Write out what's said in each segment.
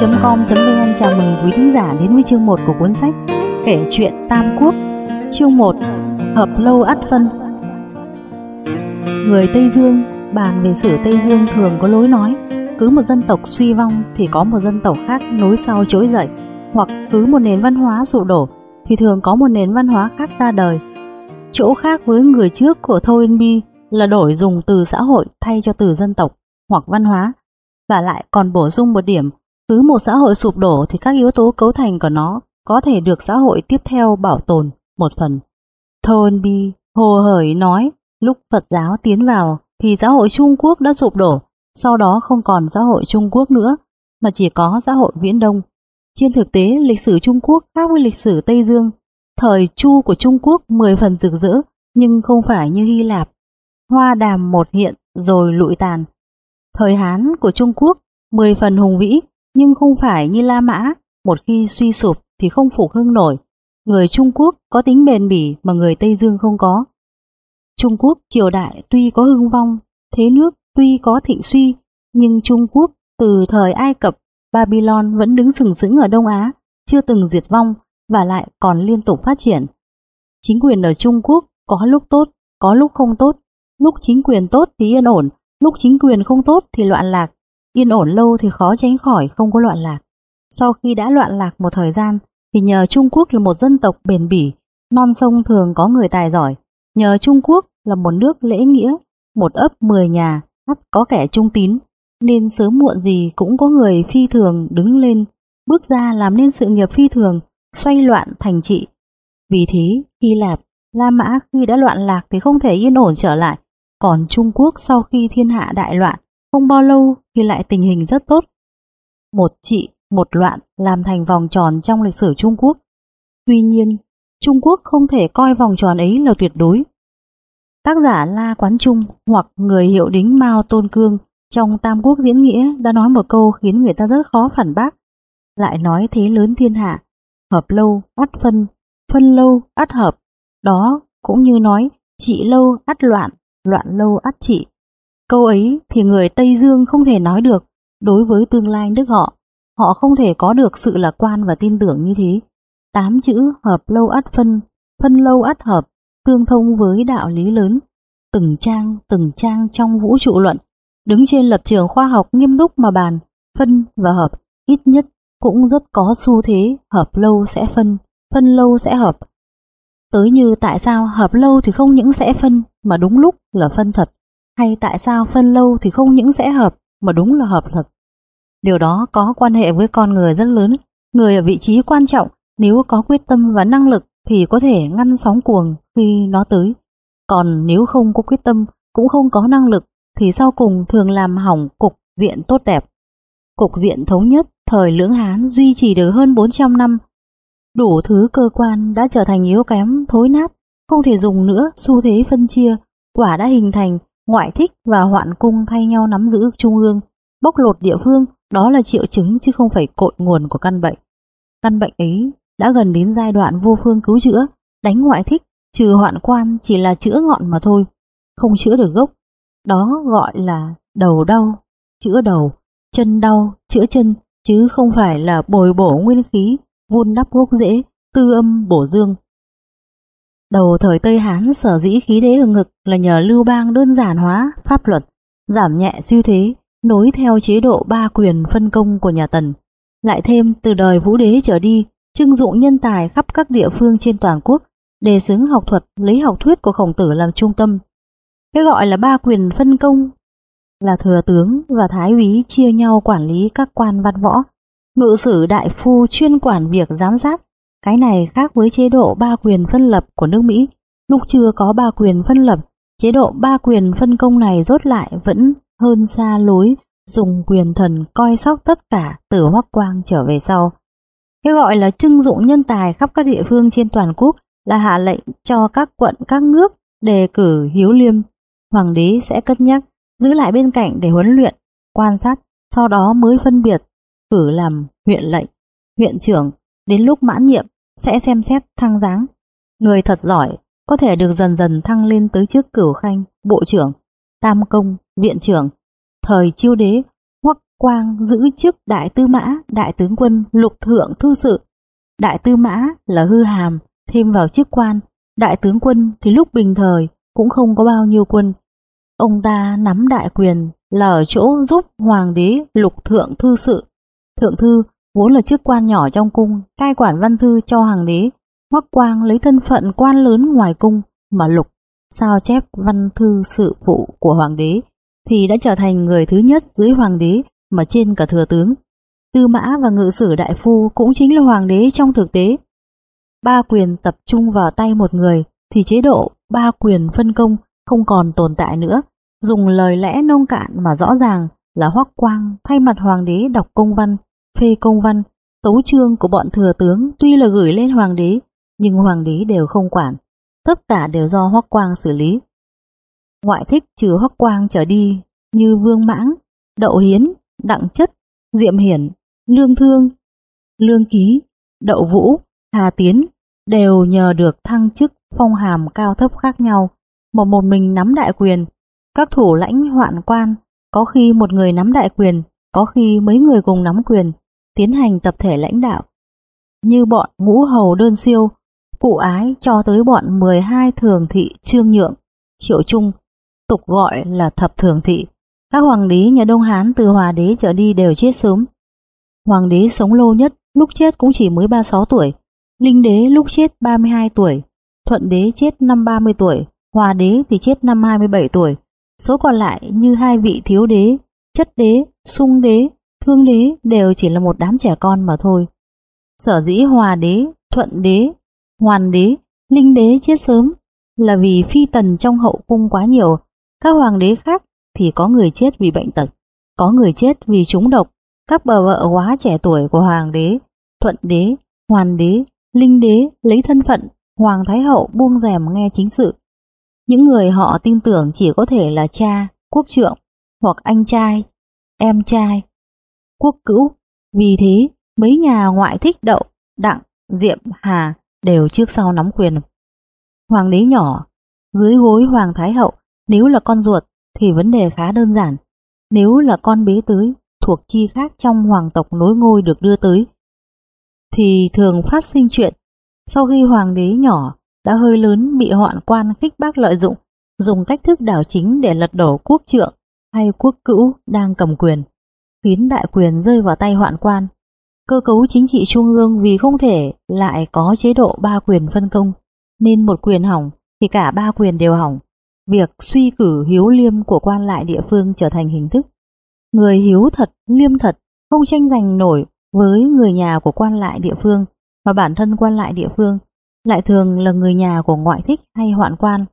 nói.com.vn chào mừng quý thính giả đến với chương 1 của cuốn sách Kể chuyện Tam Quốc. Chương 1 Hợp lâu ắt phân. Người Tây Dương, bàn về sử Tây Dương thường có lối nói, cứ một dân tộc suy vong thì có một dân tộc khác nối sau trỗi dậy, hoặc cứ một nền văn hóa sụp đổ thì thường có một nền văn hóa khác ra đời. Chỗ khác với người trước của Toynbee là đổi dùng từ xã hội thay cho từ dân tộc hoặc văn hóa, và lại còn bổ sung một điểm cứ một xã hội sụp đổ thì các yếu tố cấu thành của nó có thể được xã hội tiếp theo bảo tồn một phần. Toynbee hồ hởi nói lúc Phật giáo tiến vào thì xã hội Trung Quốc đã sụp đổ sau đó không còn xã hội Trung Quốc nữa mà chỉ có xã hội Viễn Đông. Trên thực tế, lịch sử Trung Quốc khác với lịch sử Tây Dương. Thời Chu của Trung Quốc 10 phần rực rỡ nhưng không phải như Hy Lạp. Hoa đàm một hiện rồi lụi tàn. Thời Hán của Trung Quốc 10 phần hùng vĩ nhưng không phải như La Mã, một khi suy sụp thì không phục hưng nổi. Người Trung Quốc có tính bền bỉ mà người Tây Dương không có. Trung Quốc triều đại tuy có hưng vong, thế nước tuy có thịnh suy, nhưng Trung Quốc từ thời Ai Cập, Babylon vẫn đứng sừng sững ở Đông Á, chưa từng diệt vong và lại còn liên tục phát triển. Chính quyền ở Trung Quốc có lúc tốt, có lúc không tốt, lúc chính quyền tốt thì yên ổn, lúc chính quyền không tốt thì loạn lạc, yên ổn lâu thì khó tránh khỏi không có loạn lạc. Sau khi đã loạn lạc một thời gian thì nhờ Trung Quốc là một dân tộc bền bỉ, non sông thường có người tài giỏi, nhờ Trung Quốc là một nước lễ nghĩa, một ấp mười nhà, ắt có kẻ trung tín, nên sớm muộn gì cũng có người phi thường đứng lên, bước ra làm nên sự nghiệp phi thường, xoay loạn thành trị. Vì thế, Hy Lạp, La Mã khi đã loạn lạc thì không thể yên ổn trở lại, còn Trung Quốc sau khi thiên hạ đại loạn, không bao lâu thì lại tình hình rất tốt. Một trị, một loạn làm thành vòng tròn trong lịch sử Trung Quốc. Tuy nhiên, Trung Quốc không thể coi vòng tròn ấy là tuyệt đối. Tác giả La Quán Trung hoặc người hiệu đính Mao Tôn Cương trong Tam Quốc diễn nghĩa đã nói một câu khiến người ta rất khó phản bác. Lại nói thế lớn thiên hạ, hợp lâu, ắt phân, phân lâu, ắt hợp. Đó cũng như nói trị lâu, ắt loạn, loạn lâu, ắt trị. Câu ấy thì người Tây Dương không thể nói được đối với tương lai nước họ. Họ không thể có được sự lạc quan và tin tưởng như thế. Tám chữ hợp lâu ắt phân, phân lâu ắt hợp tương thông với đạo lý lớn, từng trang từng trang trong vũ trụ luận, đứng trên lập trường khoa học nghiêm túc mà bàn, phân và hợp, ít nhất cũng rất có xu thế hợp lâu sẽ phân, phân lâu sẽ hợp. Tới như tại sao hợp lâu thì không những sẽ phân mà đúng lúc là phân thật, hay tại sao phân lâu thì không những sẽ hợp mà đúng là hợp thật. Điều đó có quan hệ với con người rất lớn, người ở vị trí quan trọng nếu có quyết tâm và năng lực thì có thể ngăn sóng cuồng khi nó tới. Còn nếu không có quyết tâm, cũng không có năng lực, thì sau cùng thường làm hỏng cục diện tốt đẹp. Cục diện thống nhất thời lưỡng Hán duy trì được hơn 400 năm. Đủ thứ cơ quan đã trở thành yếu kém, thối nát, không thể dùng nữa, xu thế phân chia, quả đã hình thành, ngoại thích và hoạn cung thay nhau nắm giữ trung ương, bóc lột địa phương, đó là triệu chứng chứ không phải cội nguồn của căn bệnh. Căn bệnh ấy đã gần đến giai đoạn vô phương cứu chữa, đánh ngoại thích, trừ hoạn quan chỉ là chữa ngọn mà thôi, không chữa được gốc. Đó gọi là đầu đau, chữa đầu, chân đau, chữa chân, chứ không phải là bồi bổ nguyên khí, vun đắp gốc rễ, tư âm bổ dương. Đầu thời Tây Hán sở dĩ khí thế hừng hực là nhờ lưu bang đơn giản hóa pháp luật, giảm nhẹ suy thế, nối theo chế độ ba quyền phân công của nhà Tần. Lại thêm từ đời Vũ Đế trở đi, trưng dụng nhân tài khắp các địa phương trên toàn quốc, đề xướng học thuật lấy học thuyết của khổng tử làm trung tâm. Cái gọi là ba quyền phân công là thừa tướng và thái úy chia nhau quản lý các quan văn võ, ngự sử đại phu chuyên quản việc giám sát. Cái này khác với chế độ ba quyền phân lập của nước Mỹ. Lúc chưa có ba quyền phân lập, chế độ ba quyền phân công này rốt lại vẫn hơn xa lối dùng quyền thần coi sóc tất cả từ hoắc quang trở về sau. Cái gọi là trưng dụng nhân tài khắp các địa phương trên toàn quốc là hạ lệnh cho các quận các nước đề cử hiếu liêm. Hoàng đế sẽ cất nhắc, giữ lại bên cạnh để huấn luyện, quan sát, sau đó mới phân biệt, cử làm huyện lệnh, huyện trưởng, đến lúc mãn nhiệm sẽ xem xét thăng giáng. Người thật giỏi có thể được dần dần thăng lên tới chức cửu khanh, bộ trưởng, tam công, viện trưởng. Thời chiêu đế, hoặc Quang giữ chức đại tư mã, đại tướng quân, lục thượng thư sự. Đại tư mã là hư hàm, thêm vào chức quan. Đại tướng quân thì lúc bình thời cũng không có bao nhiêu quân. Ông ta nắm đại quyền là ở chỗ giúp hoàng đế lục thượng thư sự. Thượng thư vốn là chức quan nhỏ trong cung, cai quản văn thư cho hoàng đế. Hoắc Quang lấy thân phận quan lớn ngoài cung mà lục sao chép văn thư sự vụ của hoàng đế thì đã trở thành người thứ nhất dưới hoàng đế mà trên cả thừa tướng. Tư mã và ngự sử đại phu cũng chính là hoàng đế trong thực tế. Ba quyền tập trung vào tay một người thì chế độ ba quyền phân công không còn tồn tại nữa. Dùng lời lẽ nông cạn mà rõ ràng là Hoắc Quang thay mặt hoàng đế đọc công văn, phê công văn, tấu trương của bọn thừa tướng tuy là gửi lên hoàng đế nhưng hoàng đế đều không quản. Tất cả đều do Hoắc Quang xử lý. Ngoại thích trừ Hoắc Quang trở đi như Vương Mãng, Đậu Hiến, Đặng Chất, Diệm Hiển, Lương Thương, Lương Ký, Đậu Vũ, Hà Tiến đều nhờ được thăng chức phong hàm cao thấp khác nhau, một một mình nắm đại quyền. Các thủ lãnh hoạn quan, có khi một người nắm đại quyền, có khi mấy người cùng nắm quyền, tiến hành tập thể lãnh đạo. Như bọn ngũ hầu đơn siêu, cụ ái cho tới bọn 12 thường thị trương nhượng, triệu trung, tục gọi là thập thường thị. Các hoàng đế nhà Đông Hán từ hòa đế trở đi đều chết sớm. Hoàng đế sống lâu nhất, lúc chết cũng chỉ mới 36 tuổi. Linh đế lúc chết 32 tuổi. Thuận đế chết năm 30 tuổi. Hòa đế thì chết năm 27 tuổi. Số còn lại như hai vị thiếu đế, chất đế, sung đế, thương đế đều chỉ là một đám trẻ con mà thôi. Sở dĩ hòa đế, thuận đế, hoàn đế, linh đế chết sớm là vì phi tần trong hậu cung quá nhiều. Các hoàng đế khác thì có người chết vì bệnh tật, có người chết vì trúng độc. Các bà vợ quá trẻ tuổi của hoàng đế, thuận đế, hoàn đế, linh đế lấy thân phận hoàng thái hậu buông rèm nghe chính sự. Những người họ tin tưởng chỉ có thể là cha, quốc trượng, hoặc anh trai, em trai, quốc cữu. Vì thế, mấy nhà ngoại thích đậu, đặng, diệm, hà đều trước sau nắm quyền. Hoàng đế nhỏ, dưới gối hoàng thái hậu, nếu là con ruột thì vấn đề khá đơn giản. Nếu là con bế tới, thuộc chi khác trong hoàng tộc nối ngôi được đưa tới, thì thường phát sinh chuyện sau khi hoàng đế nhỏ đã hơi lớn bị hoạn quan khích bác lợi dụng, dùng cách thức đảo chính để lật đổ quốc trượng hay quốc cữu đang cầm quyền, khiến đại quyền rơi vào tay hoạn quan. Cơ cấu chính trị trung ương vì không thể lại có chế độ ba quyền phân công, nên một quyền hỏng thì cả ba quyền đều hỏng. Việc suy cử hiếu liêm của quan lại địa phương trở thành hình thức. Người hiếu thật, liêm thật, không tranh giành nổi với người nhà của quan lại địa phương mà bản thân quan lại địa phương lại thường là người nhà của ngoại thích hay hoạn quan.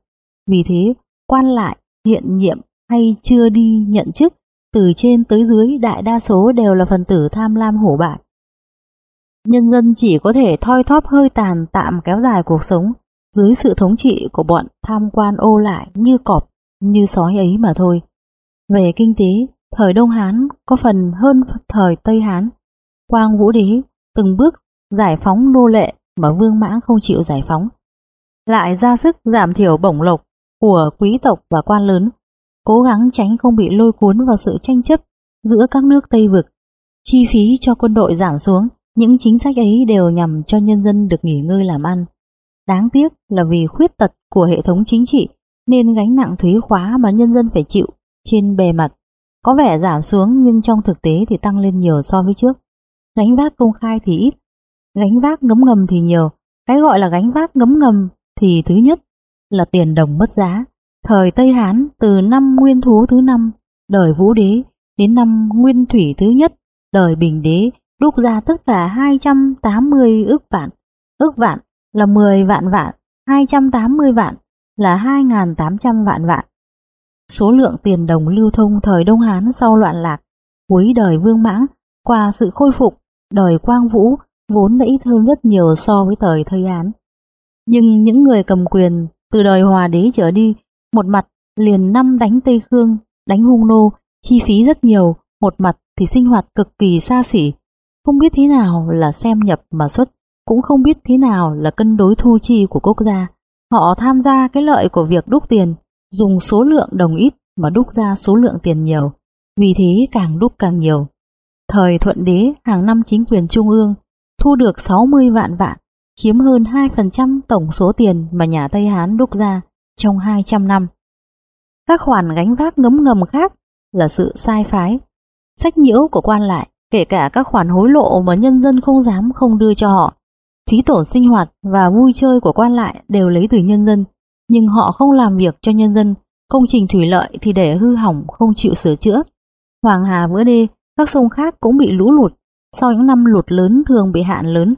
Vì thế, quan lại hiện nhiệm hay chưa đi nhận chức từ trên tới dưới đại đa số đều là phần tử tham lam hổ bại. Nhân dân chỉ có thể thoi thóp hơi tàn tạm kéo dài cuộc sống dưới sự thống trị của bọn tham quan ô lại như cọp, như sói ấy mà thôi. Về kinh tế, thời Đông Hán có phần hơn thời Tây Hán. Quang Vũ Đế từng bước giải phóng nô lệ mà Vương Mãng không chịu giải phóng. Lại ra sức giảm thiểu bổng lộc của quý tộc và quan lớn, cố gắng tránh không bị lôi cuốn vào sự tranh chấp giữa các nước Tây Vực. Chi phí cho quân đội giảm xuống, những chính sách ấy đều nhằm cho nhân dân được nghỉ ngơi làm ăn. Đáng tiếc là vì khuyết tật của hệ thống chính trị nên gánh nặng thuế khóa mà nhân dân phải chịu trên bề mặt có vẻ giảm xuống nhưng trong thực tế thì tăng lên nhiều so với trước. Gánh vác công khai thì ít, gánh vác ngấm ngầm thì nhiều. Cái gọi là gánh vác ngấm ngầm thì thứ nhất là tiền đồng mất giá. Thời Tây Hán từ năm Nguyên Thú thứ năm đời Vũ Đế đến năm Nguyên Thủy thứ nhất đời Bình Đế đúc ra tất cả 280 ước vạn. Ước vạn là 10 vạn vạn, 280 vạn là 2.800 vạn vạn. Số lượng tiền đồng lưu thông thời Đông Hán sau loạn lạc, cuối đời Vương Mãng qua sự khôi phục, đời Quang Vũ vốn đã ít hơn rất nhiều so với thời Tây Hán. Nhưng những người cầm quyền từ đời Hòa Đế trở đi, một mặt liền năm đánh Tây Khương, đánh hung nô, chi phí rất nhiều, một mặt thì sinh hoạt cực kỳ xa xỉ, không biết thế nào là xem nhập mà xuất, cũng không biết thế nào là cân đối thu chi của quốc gia. Họ tham gia cái lợi của việc đúc tiền, dùng số lượng đồng ít mà đúc ra số lượng tiền nhiều. Vì thế càng đúc càng nhiều, thời thuận đế hàng năm chính quyền trung ương thu được 60 vạn vạn, chiếm hơn 2% tổng số tiền mà nhà Tây Hán đúc ra trong 200 năm. Các khoản gánh vác ngấm ngầm khác là sự sai phái, sách nhiễu của quan lại, kể cả các khoản hối lộ mà nhân dân không dám không đưa cho họ. Phí tổn sinh hoạt và vui chơi của quan lại đều lấy từ nhân dân, nhưng họ không làm việc cho nhân dân, công trình thủy lợi thì để hư hỏng không chịu sửa chữa. Hoàng Hà vỡ đê, các sông khác cũng bị lũ lụt, sau những năm lụt lớn thường bị hạn lớn.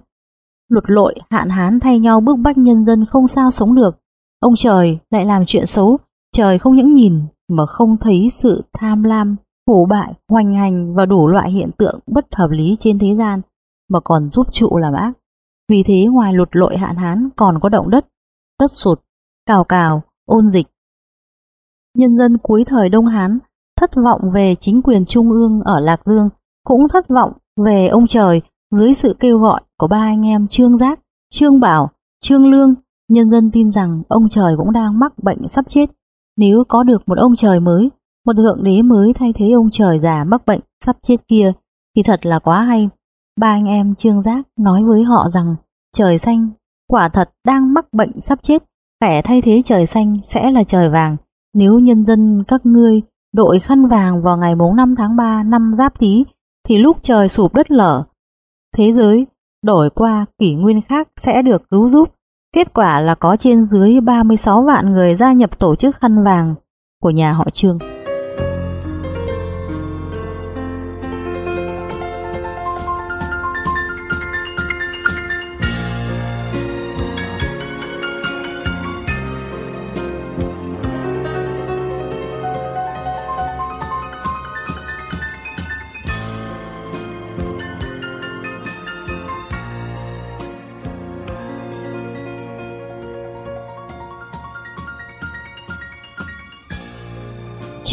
Lụt lội, hạn hán thay nhau bức bách nhân dân không sao sống được. Ông trời lại làm chuyện xấu, trời không những nhìn mà không thấy sự tham lam, phủ bại, hoành hành và đủ loại hiện tượng bất hợp lý trên thế gian mà còn giúp trụ làm ác. Vì thế ngoài lụt lội hạn hán còn có động đất, đất sụt, cào cào, ôn dịch. Nhân dân cuối thời Đông Hán thất vọng về chính quyền trung ương ở Lạc Dương, cũng thất vọng về ông trời dưới sự kêu gọi của ba anh em Trương Giác, Trương Bảo, Trương Lương. Nhân dân tin rằng ông trời cũng đang mắc bệnh sắp chết. Nếu có được một ông trời mới, một thượng đế mới thay thế ông trời già mắc bệnh sắp chết kia, thì thật là quá hay. Ba anh em Trương Giác nói với họ rằng trời xanh quả thật đang mắc bệnh sắp chết, kẻ thay thế trời xanh sẽ là trời vàng. Nếu nhân dân các ngươi đội khăn vàng vào ngày 5 tháng 3 năm Giáp Tý thì lúc trời sụp đất lở, thế giới đổi qua kỷ nguyên khác sẽ được cứu giúp. Kết quả là có trên dưới 36 vạn người gia nhập tổ chức khăn vàng của nhà họ Trương.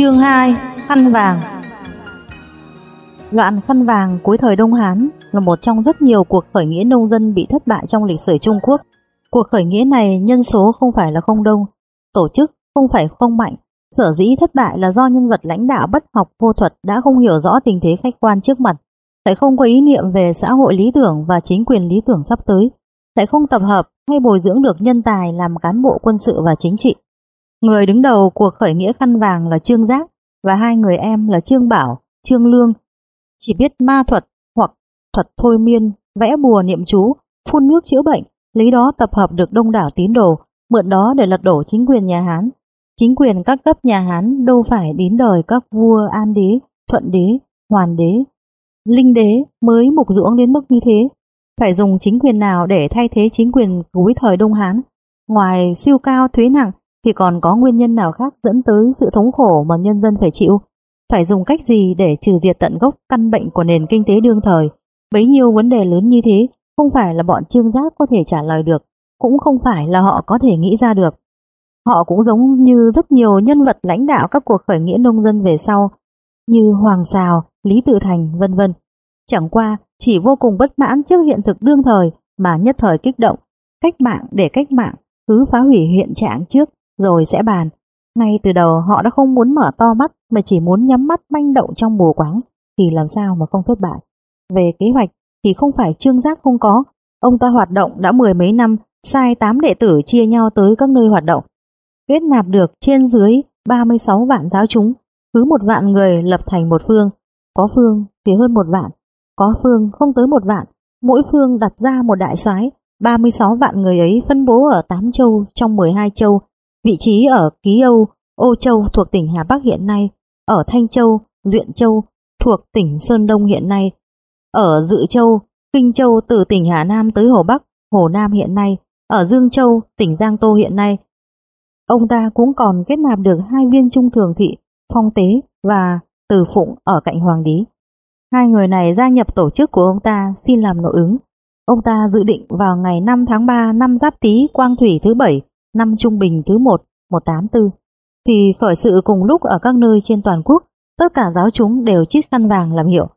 Chương 2 Khăn vàng Loạn khăn vàng cuối thời Đông Hán là một trong rất nhiều cuộc khởi nghĩa nông dân bị thất bại trong lịch sử Trung Quốc. Cuộc khởi nghĩa này nhân số không phải là không đông, tổ chức không phải không mạnh, sở dĩ thất bại là do nhân vật lãnh đạo bất học vô thuật đã không hiểu rõ tình thế khách quan trước mặt, lại không có ý niệm về xã hội lý tưởng và chính quyền lý tưởng sắp tới, lại không tập hợp hay bồi dưỡng được nhân tài làm cán bộ quân sự và chính trị. Người đứng đầu cuộc khởi nghĩa khăn vàng là Trương Giác và hai người em là Trương Bảo, Trương Lương. Chỉ biết ma thuật hoặc thuật thôi miên, vẽ bùa niệm chú, phun nước chữa bệnh, lấy đó tập hợp được đông đảo tín đồ, mượn đó để lật đổ chính quyền nhà Hán. Chính quyền các cấp nhà Hán đâu phải đến đời các vua An đế, Thuận đế, Hoàn đế, Linh đế mới mục ruỗng đến mức như thế. Phải dùng chính quyền nào để thay thế chính quyền cuối thời Đông Hán? Ngoài siêu cao thuế nặng thì còn có nguyên nhân nào khác dẫn tới sự thống khổ mà nhân dân phải chịu? Phải dùng cách gì để trừ diệt tận gốc căn bệnh của nền kinh tế đương thời? Bấy nhiêu vấn đề lớn như thế không phải là bọn trương giác có thể trả lời được, cũng không phải là họ có thể nghĩ ra được. Họ cũng giống như rất nhiều nhân vật lãnh đạo các cuộc khởi nghĩa nông dân về sau, như Hoàng Sào, Lý Tự Thành, vân vân. Chẳng qua chỉ vô cùng bất mãn trước hiện thực đương thời mà nhất thời kích động, cách mạng để cách mạng, cứ phá hủy hiện trạng trước rồi sẽ bàn. Ngay từ đầu họ đã không muốn mở to mắt mà chỉ muốn nhắm mắt manh động trong mù quáng thì làm sao mà không thất bại. Về kế hoạch thì không phải trương giác không có, ông ta hoạt động đã mười mấy năm, sai tám đệ tử chia nhau tới các nơi hoạt động. Kết nạp được trên dưới 36 vạn giáo chúng, cứ một vạn người lập thành một phương, có phương thì hơn một vạn, có phương không tới một vạn, mỗi phương đặt ra một đại soái 36 vạn người ấy phân bố ở 8 châu trong 12 châu Vị trí ở Ký Âu, Ô Châu thuộc tỉnh Hà Bắc hiện nay, ở Thanh Châu, Duyện Châu thuộc tỉnh Sơn Đông hiện nay, ở Dự Châu, Kinh Châu từ tỉnh Hà Nam tới Hồ Bắc, Hồ Nam hiện nay, ở Dương Châu, tỉnh Giang Tô hiện nay. Ông ta cũng còn kết nạp được hai viên trung thường thị, Phong Tế và Từ Phụng ở cạnh Hoàng Đế. Hai người này gia nhập tổ chức của ông ta xin làm nội ứng. Ông ta dự định vào ngày 5 tháng 3 năm Giáp Tý Quang Thủy thứ bảy năm trung bình thứ 1, 184, thì khởi sự cùng lúc ở các nơi trên toàn quốc, tất cả giáo chúng đều chít khăn vàng làm hiệu.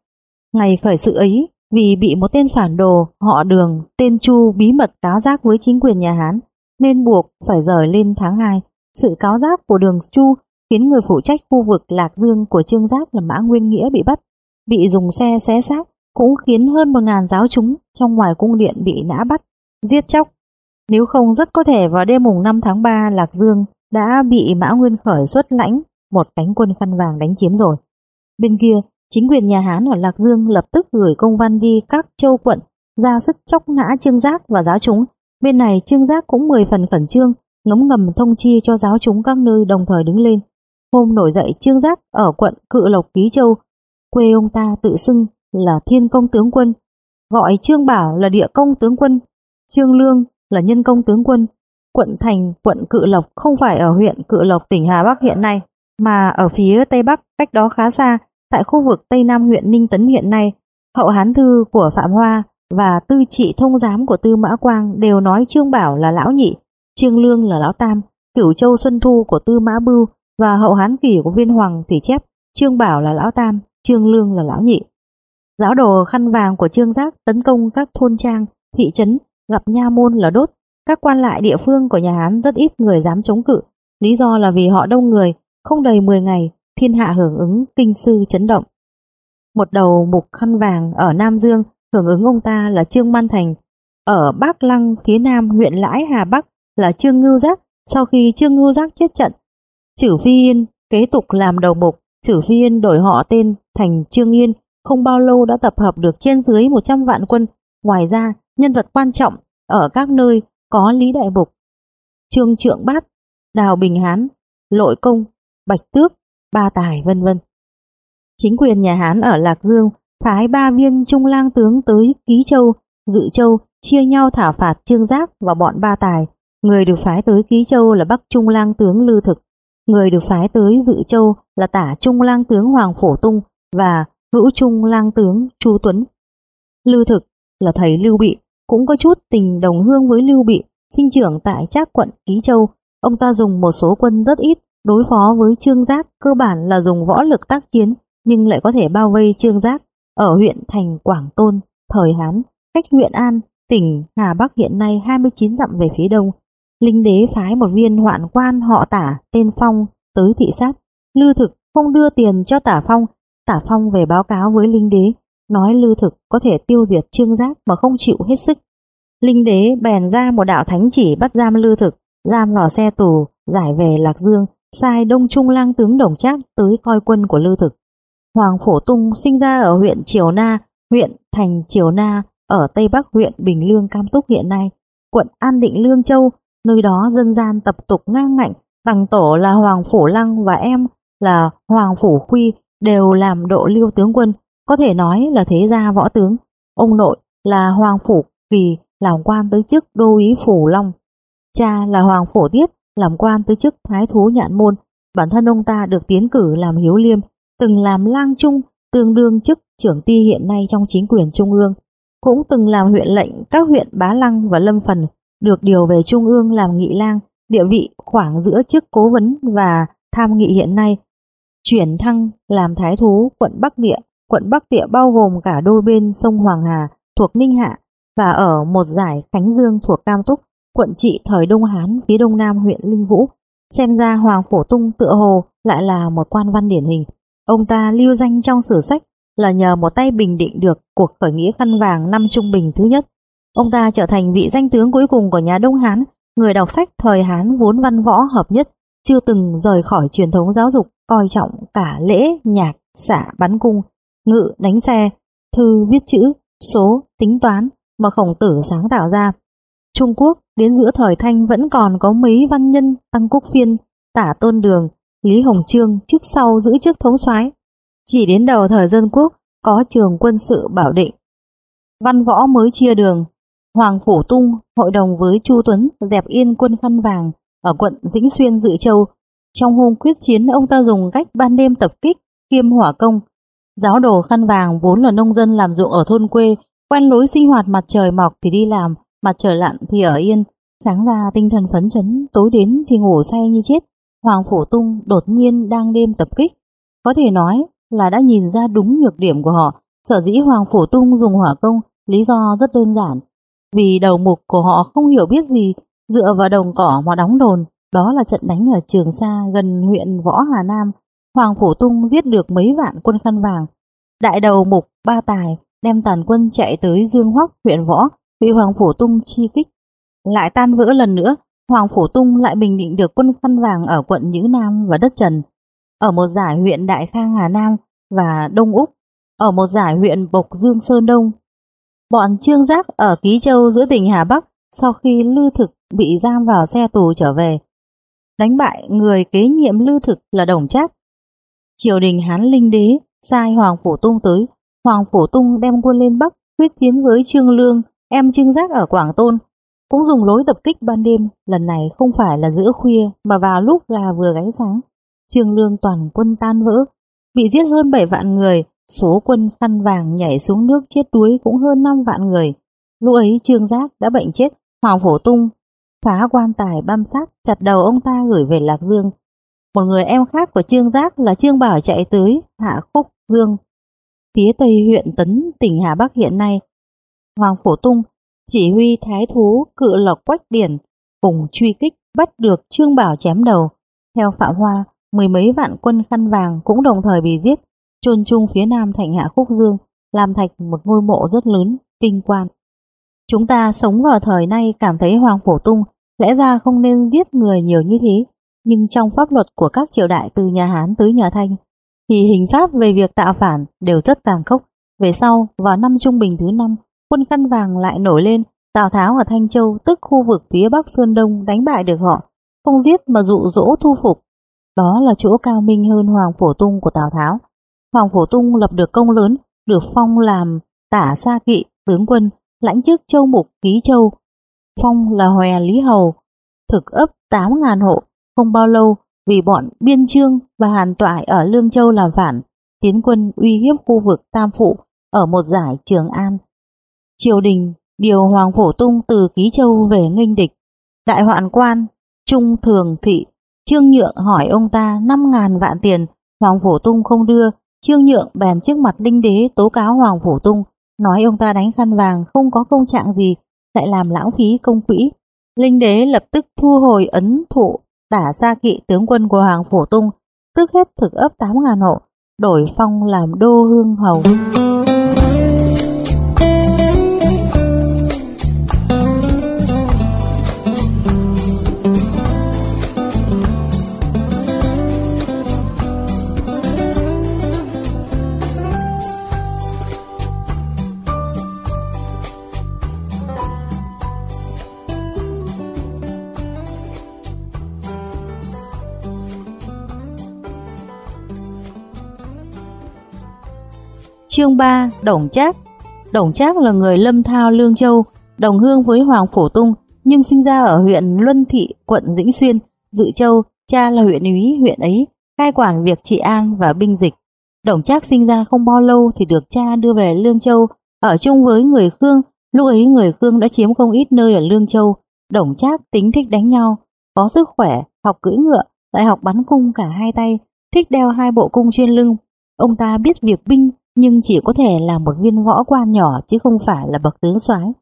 Ngày khởi sự ấy, vì bị một tên phản đồ họ đường tên Chu bí mật cáo giác với chính quyền nhà Hán, nên buộc phải rời lên tháng 2. Sự cáo giác của đường Chu khiến người phụ trách khu vực Lạc Dương của Trương Giác là Mã Nguyên Nghĩa bị bắt. bị dùng xe xé xác cũng khiến hơn một ngàn giáo chúng trong ngoài cung điện bị nã bắt, giết chóc. Nếu không rất có thể vào đêm mùng 5 tháng 3 Lạc Dương đã bị Mã Nguyên Khởi xuất lãnh một cánh quân khăn vàng đánh chiếm rồi. Bên kia, chính quyền nhà Hán ở Lạc Dương lập tức gửi công văn đi các châu quận ra sức chóc nã Trương Giác và giáo chúng. Bên này Trương Giác cũng 10 phần khẩn trương, ngấm ngầm thông chi cho giáo chúng các nơi đồng thời đứng lên. Hôm nổi dậy Trương Giác ở quận Cự Lộc Ký Châu, quê ông ta tự xưng là Thiên Công Tướng Quân, gọi Trương Bảo là Địa Công Tướng Quân, Trương Lương là Nhân Công Tướng Quân. Quận Thành, quận Cự Lộc không phải ở huyện Cự Lộc tỉnh Hà Bắc hiện nay, mà ở phía Tây Bắc cách đó khá xa, tại khu vực Tây Nam huyện Ninh Tấn hiện nay. Hậu Hán Thư của Phạm Hoa và tư trị thông giám của Tư Mã Quang đều nói Trương Bảo là lão nhị, Trương Lương là lão tam, Cửu Châu Xuân Thu của Tư Mã Bưu và Hậu Hán Kỷ của Viên Hoàng thì chép Trương Bảo là lão tam, Trương Lương là lão nhị. Giáo đồ khăn vàng của Trương Giác tấn công các thôn trang, thị trấn, gặp nha môn là đốt. Các quan lại địa phương của nhà Hán rất ít người dám chống cự. Lý do là vì họ đông người, không đầy 10 ngày, thiên hạ hưởng ứng kinh sư chấn động. Một đầu mục khăn vàng ở Nam Dương hưởng ứng ông ta là Trương Man Thành. Ở Bắc Lăng phía Nam huyện Lãi Hà Bắc là Trương Ngưu Giác. Sau khi Trương Ngưu Giác chết trận, Chử Phi Yên kế tục làm đầu mục. Chử Phi Yên đổi họ tên thành Trương Yên không bao lâu đã tập hợp được trên dưới 100 vạn quân. Ngoài ra, nhân vật quan trọng ở các nơi có Lý Đại Bục, Trương Trượng Bát, Đào Bình Hán, Lội Công, Bạch Tước, Ba Tài vân vân. Chính quyền nhà Hán ở Lạc Dương phái ba viên trung lang tướng tới Ký Châu, Dự Châu chia nhau thảo phạt Trương Giác và bọn Ba Tài. Người được phái tới Ký Châu là Bắc Trung lang tướng Lư Thực, người được phái tới Dự Châu là Tả Trung lang tướng Hoàng Phổ Tung và hữu trung lang tướng Chu Tuấn. Lưu Thực là thầy Lưu Bị, cũng có chút tình đồng hương với Lưu Bị, sinh trưởng tại Trác quận Ký Châu. Ông ta dùng một số quân rất ít đối phó với Trương Giác, cơ bản là dùng võ lực tác chiến, nhưng lại có thể bao vây Trương Giác ở huyện thành Quảng Tôn, thời Hán, cách huyện An, tỉnh Hà Bắc hiện nay 29 dặm về phía đông. Linh đế phái một viên hoạn quan họ tả tên Phong tới thị sát. Lưu Thực không đưa tiền cho tả Phong Tả Phong về báo cáo với Linh Đế, nói Lưu Thực có thể tiêu diệt Trương Giác mà không chịu hết sức. Linh Đế bèn ra một đạo thánh chỉ bắt giam Lưu Thực, giam vào xe tù, giải về Lạc Dương, sai Đông Trung lang tướng Đồng Trác tới coi quân của Lưu Thực. Hoàng Phổ Tung sinh ra ở huyện Triều Na, huyện Thành Triều Na, ở Tây Bắc huyện Bình Lương Cam Túc hiện nay, quận An Định Lương Châu, nơi đó dân gian tập tục ngang ngạnh, tầng tổ là Hoàng Phổ Lăng và em là Hoàng Phủ Khuy đều làm độ lưu tướng quân, có thể nói là thế gia võ tướng. Ông nội là Hoàng Phủ Kỳ làm quan tới chức đô úy Phủ Long. Cha là Hoàng Phổ Tiết làm quan tới chức Thái Thú Nhạn Môn. Bản thân ông ta được tiến cử làm hiếu liêm, từng làm lang trung, tương đương chức trưởng ti hiện nay trong chính quyền trung ương. Cũng từng làm huyện lệnh các huyện Bá Lăng và Lâm Phần, được điều về trung ương làm nghị lang, địa vị khoảng giữa chức cố vấn và tham nghị hiện nay chuyển thăng làm thái thú quận Bắc Địa. Quận Bắc Địa bao gồm cả đôi bên sông Hoàng Hà thuộc Ninh Hạ và ở một giải Khánh Dương thuộc Cam Túc, quận trị thời Đông Hán phía đông nam huyện Linh Vũ. Xem ra Hoàng Phổ Tung tựa hồ lại là một quan văn điển hình. Ông ta lưu danh trong sử sách là nhờ một tay bình định được cuộc khởi nghĩa khăn vàng năm Trung Bình thứ nhất. Ông ta trở thành vị danh tướng cuối cùng của nhà Đông Hán, người đọc sách thời Hán vốn văn võ hợp nhất, chưa từng rời khỏi truyền thống giáo dục coi trọng cả lễ, nhạc, xả bắn cung, ngự đánh xe, thư viết chữ, số, tính toán mà khổng tử sáng tạo ra. Trung Quốc đến giữa thời Thanh vẫn còn có mấy văn nhân Tăng Quốc Phiên, Tả Tôn Đường, Lý Hồng Trương trước sau giữ chức thống soái. Chỉ đến đầu thời dân quốc có trường quân sự bảo định. Văn võ mới chia đường, Hoàng Phủ Tung hội đồng với Chu Tuấn dẹp yên quân khăn vàng ở quận Dĩnh Xuyên Dự Châu trong hôm quyết chiến ông ta dùng cách ban đêm tập kích, kiêm hỏa công. Giáo đồ khăn vàng vốn là nông dân làm ruộng ở thôn quê, quen lối sinh hoạt mặt trời mọc thì đi làm, mặt trời lặn thì ở yên. Sáng ra tinh thần phấn chấn, tối đến thì ngủ say như chết. Hoàng Phổ Tung đột nhiên đang đêm tập kích. Có thể nói là đã nhìn ra đúng nhược điểm của họ. Sở dĩ Hoàng Phổ Tung dùng hỏa công, lý do rất đơn giản. Vì đầu mục của họ không hiểu biết gì, dựa vào đồng cỏ mà đóng đồn, đó là trận đánh ở Trường Sa gần huyện Võ Hà Nam. Hoàng Phủ Tung giết được mấy vạn quân khăn vàng. Đại đầu mục Ba Tài đem tàn quân chạy tới Dương Hoắc huyện Võ, bị Hoàng Phủ Tung chi kích. Lại tan vỡ lần nữa, Hoàng Phủ Tung lại bình định được quân khăn vàng ở quận Nhữ Nam và đất Trần, ở một giải huyện Đại Khang Hà Nam và Đông Úc, ở một giải huyện Bộc Dương Sơn Đông. Bọn Trương Giác ở Ký Châu giữa tỉnh Hà Bắc sau khi Lưu Thực bị giam vào xe tù trở về, đánh bại người kế nhiệm Lưu Thực là Đồng Trác. Triều đình Hán Linh Đế sai Hoàng Phủ Tung tới, Hoàng Phủ Tung đem quân lên Bắc quyết chiến với Trương Lương, em Trương Giác ở Quảng Tôn, cũng dùng lối tập kích ban đêm, lần này không phải là giữa khuya mà vào lúc gà vừa gáy sáng. Trương Lương toàn quân tan vỡ, bị giết hơn 7 vạn người, số quân khăn vàng nhảy xuống nước chết đuối cũng hơn 5 vạn người. Lúc ấy Trương Giác đã bệnh chết, Hoàng Phổ Tung phá quan tài băm xác chặt đầu ông ta gửi về Lạc Dương. Một người em khác của Trương Giác là Trương Bảo chạy tới Hạ Khúc Dương, phía tây huyện Tấn, tỉnh Hà Bắc hiện nay. Hoàng Phổ Tung chỉ huy thái thú cự lộc quách điển cùng truy kích bắt được Trương Bảo chém đầu. Theo Phạm Hoa, mười mấy vạn quân khăn vàng cũng đồng thời bị giết, chôn chung phía nam thành Hạ Khúc Dương, làm thạch một ngôi mộ rất lớn, kinh quan. Chúng ta sống vào thời nay cảm thấy Hoàng Phổ Tung lẽ ra không nên giết người nhiều như thế, nhưng trong pháp luật của các triều đại từ nhà Hán tới nhà Thanh, thì hình pháp về việc tạo phản đều rất tàn khốc. Về sau, vào năm trung bình thứ năm, quân khăn vàng lại nổi lên, Tào Tháo ở Thanh Châu, tức khu vực phía Bắc Sơn Đông đánh bại được họ, không giết mà dụ dỗ thu phục. Đó là chỗ cao minh hơn Hoàng Phổ Tung của Tào Tháo. Hoàng Phổ Tung lập được công lớn, được phong làm tả sa kỵ, tướng quân, lãnh chức châu mục ký châu. Phong là hòe lý hầu, thực ấp 8.000 hộ, không bao lâu vì bọn Biên Trương và Hàn Toại ở Lương Châu làm phản, tiến quân uy hiếp khu vực Tam Phụ ở một giải Trường An. Triều đình điều Hoàng Phổ Tung từ Ký Châu về nghênh địch. Đại hoạn quan, Trung Thường Thị, Trương Nhượng hỏi ông ta 5.000 vạn tiền, Hoàng Phổ Tung không đưa, Trương Nhượng bèn trước mặt Linh Đế tố cáo Hoàng Phổ Tung, nói ông ta đánh khăn vàng không có công trạng gì, lại làm lãng phí công quỹ. Linh Đế lập tức thu hồi ấn thụ tả gia kỵ tướng quân của Hoàng Phổ Tung, tức hết thực ấp 8.000 hộ, đổi phong làm đô hương hầu. Chương 3 Đồng Trác Đồng Trác là người Lâm Thao Lương Châu, đồng hương với Hoàng Phổ Tung, nhưng sinh ra ở huyện Luân Thị, quận Dĩnh Xuyên, Dự Châu, cha là huyện úy huyện ấy, cai quản việc trị an và binh dịch. Đồng Trác sinh ra không bao lâu thì được cha đưa về Lương Châu, ở chung với người Khương, lúc ấy người Khương đã chiếm không ít nơi ở Lương Châu. Đồng Trác tính thích đánh nhau, có sức khỏe, học cưỡi ngựa, lại học bắn cung cả hai tay, thích đeo hai bộ cung trên lưng. Ông ta biết việc binh nhưng chỉ có thể là một viên võ quan nhỏ chứ không phải là bậc tướng soái.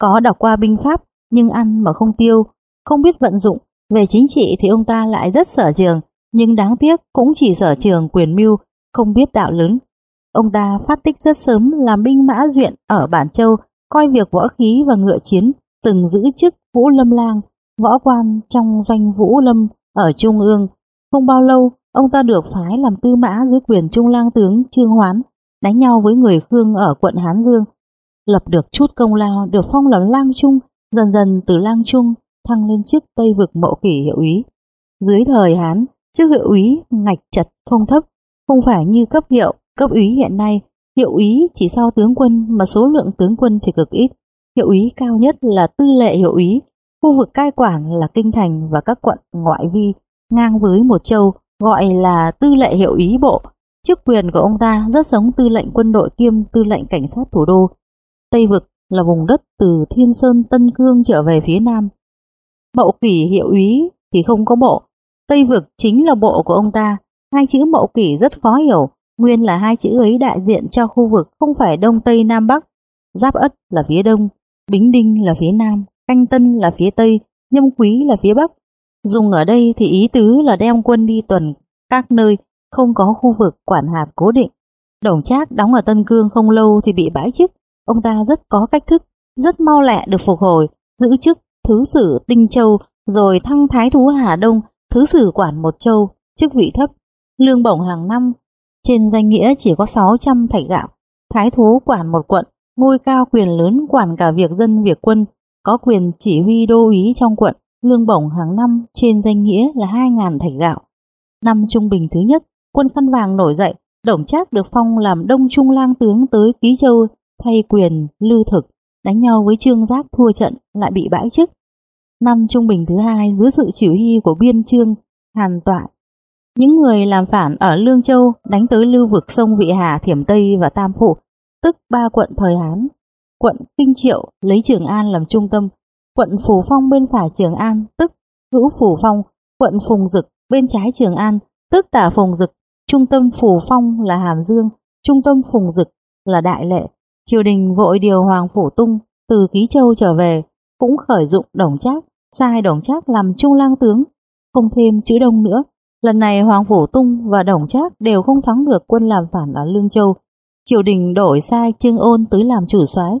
Có đọc qua binh pháp nhưng ăn mà không tiêu, không biết vận dụng. Về chính trị thì ông ta lại rất sở trường, nhưng đáng tiếc cũng chỉ sở trường quyền mưu, không biết đạo lớn. Ông ta phát tích rất sớm làm binh mã duyện ở Bản Châu, coi việc võ khí và ngựa chiến, từng giữ chức Vũ Lâm Lang, võ quan trong doanh Vũ Lâm ở Trung ương. Không bao lâu, ông ta được phái làm tư mã dưới quyền Trung lang tướng Trương Hoán, đánh nhau với người Khương ở quận Hán Dương, lập được chút công lao được phong làm lang trung, dần dần từ lang trung thăng lên chức Tây vực mậu kỷ hiệu úy. Dưới thời Hán, chức hiệu úy ngạch chặt không thấp, không phải như cấp hiệu, cấp úy hiện nay, hiệu úy chỉ sau tướng quân mà số lượng tướng quân thì cực ít. Hiệu úy cao nhất là tư lệ hiệu úy, khu vực cai quản là kinh thành và các quận ngoại vi, ngang với một châu gọi là tư lệ hiệu úy bộ Chức quyền của ông ta rất giống tư lệnh quân đội kiêm tư lệnh cảnh sát thủ đô. Tây Vực là vùng đất từ Thiên Sơn Tân Cương trở về phía Nam. Mậu kỷ hiệu úy thì không có bộ. Tây Vực chính là bộ của ông ta. Hai chữ mậu kỷ rất khó hiểu. Nguyên là hai chữ ấy đại diện cho khu vực không phải Đông Tây Nam Bắc. Giáp Ất là phía Đông, Bính Đinh là phía Nam, Canh Tân là phía Tây, Nhâm Quý là phía Bắc. Dùng ở đây thì ý tứ là đem quân đi tuần các nơi không có khu vực quản hạt cố định. Đồng Trác đóng ở Tân Cương không lâu thì bị bãi chức. Ông ta rất có cách thức, rất mau lẹ được phục hồi, giữ chức Thứ sử Tinh Châu rồi thăng Thái Thú Hà Đông, Thứ sử quản một châu, chức vị thấp, lương bổng hàng năm. Trên danh nghĩa chỉ có 600 thạch gạo, Thái Thú quản một quận, ngôi cao quyền lớn quản cả việc dân việc quân, có quyền chỉ huy đô úy trong quận, lương bổng hàng năm trên danh nghĩa là 2.000 thạch gạo. Năm trung bình thứ nhất, quân khăn vàng nổi dậy, Đổng Trác được phong làm Đông Trung lang tướng tới Ký Châu thay quyền lưu thực, đánh nhau với Trương Giác thua trận lại bị bãi chức. Năm trung bình thứ hai dưới sự chỉ huy của Biên Trương, Hàn Toại, những người làm phản ở Lương Châu đánh tới lưu vực sông Vị Hà, Thiểm Tây và Tam Phụ, tức ba quận thời Hán. Quận Kinh Triệu lấy Trường An làm trung tâm, quận Phủ Phong bên phải Trường An, tức Hữu Phủ Phong, quận Phùng Dực bên trái Trường An, tức Tả Phùng Dực, trung tâm Phủ Phong là Hàm Dương, trung tâm Phùng Dực là Đại Lệ. Triều đình vội điều Hoàng Phủ Tung từ Ký Châu trở về, cũng khởi dụng Đồng Trác, sai Đồng Trác làm trung lang tướng, không thêm chữ đông nữa. Lần này Hoàng Phủ Tung và Đồng Trác đều không thắng được quân làm phản ở Lương Châu. Triều đình đổi sai Trương Ôn tới làm chủ soái,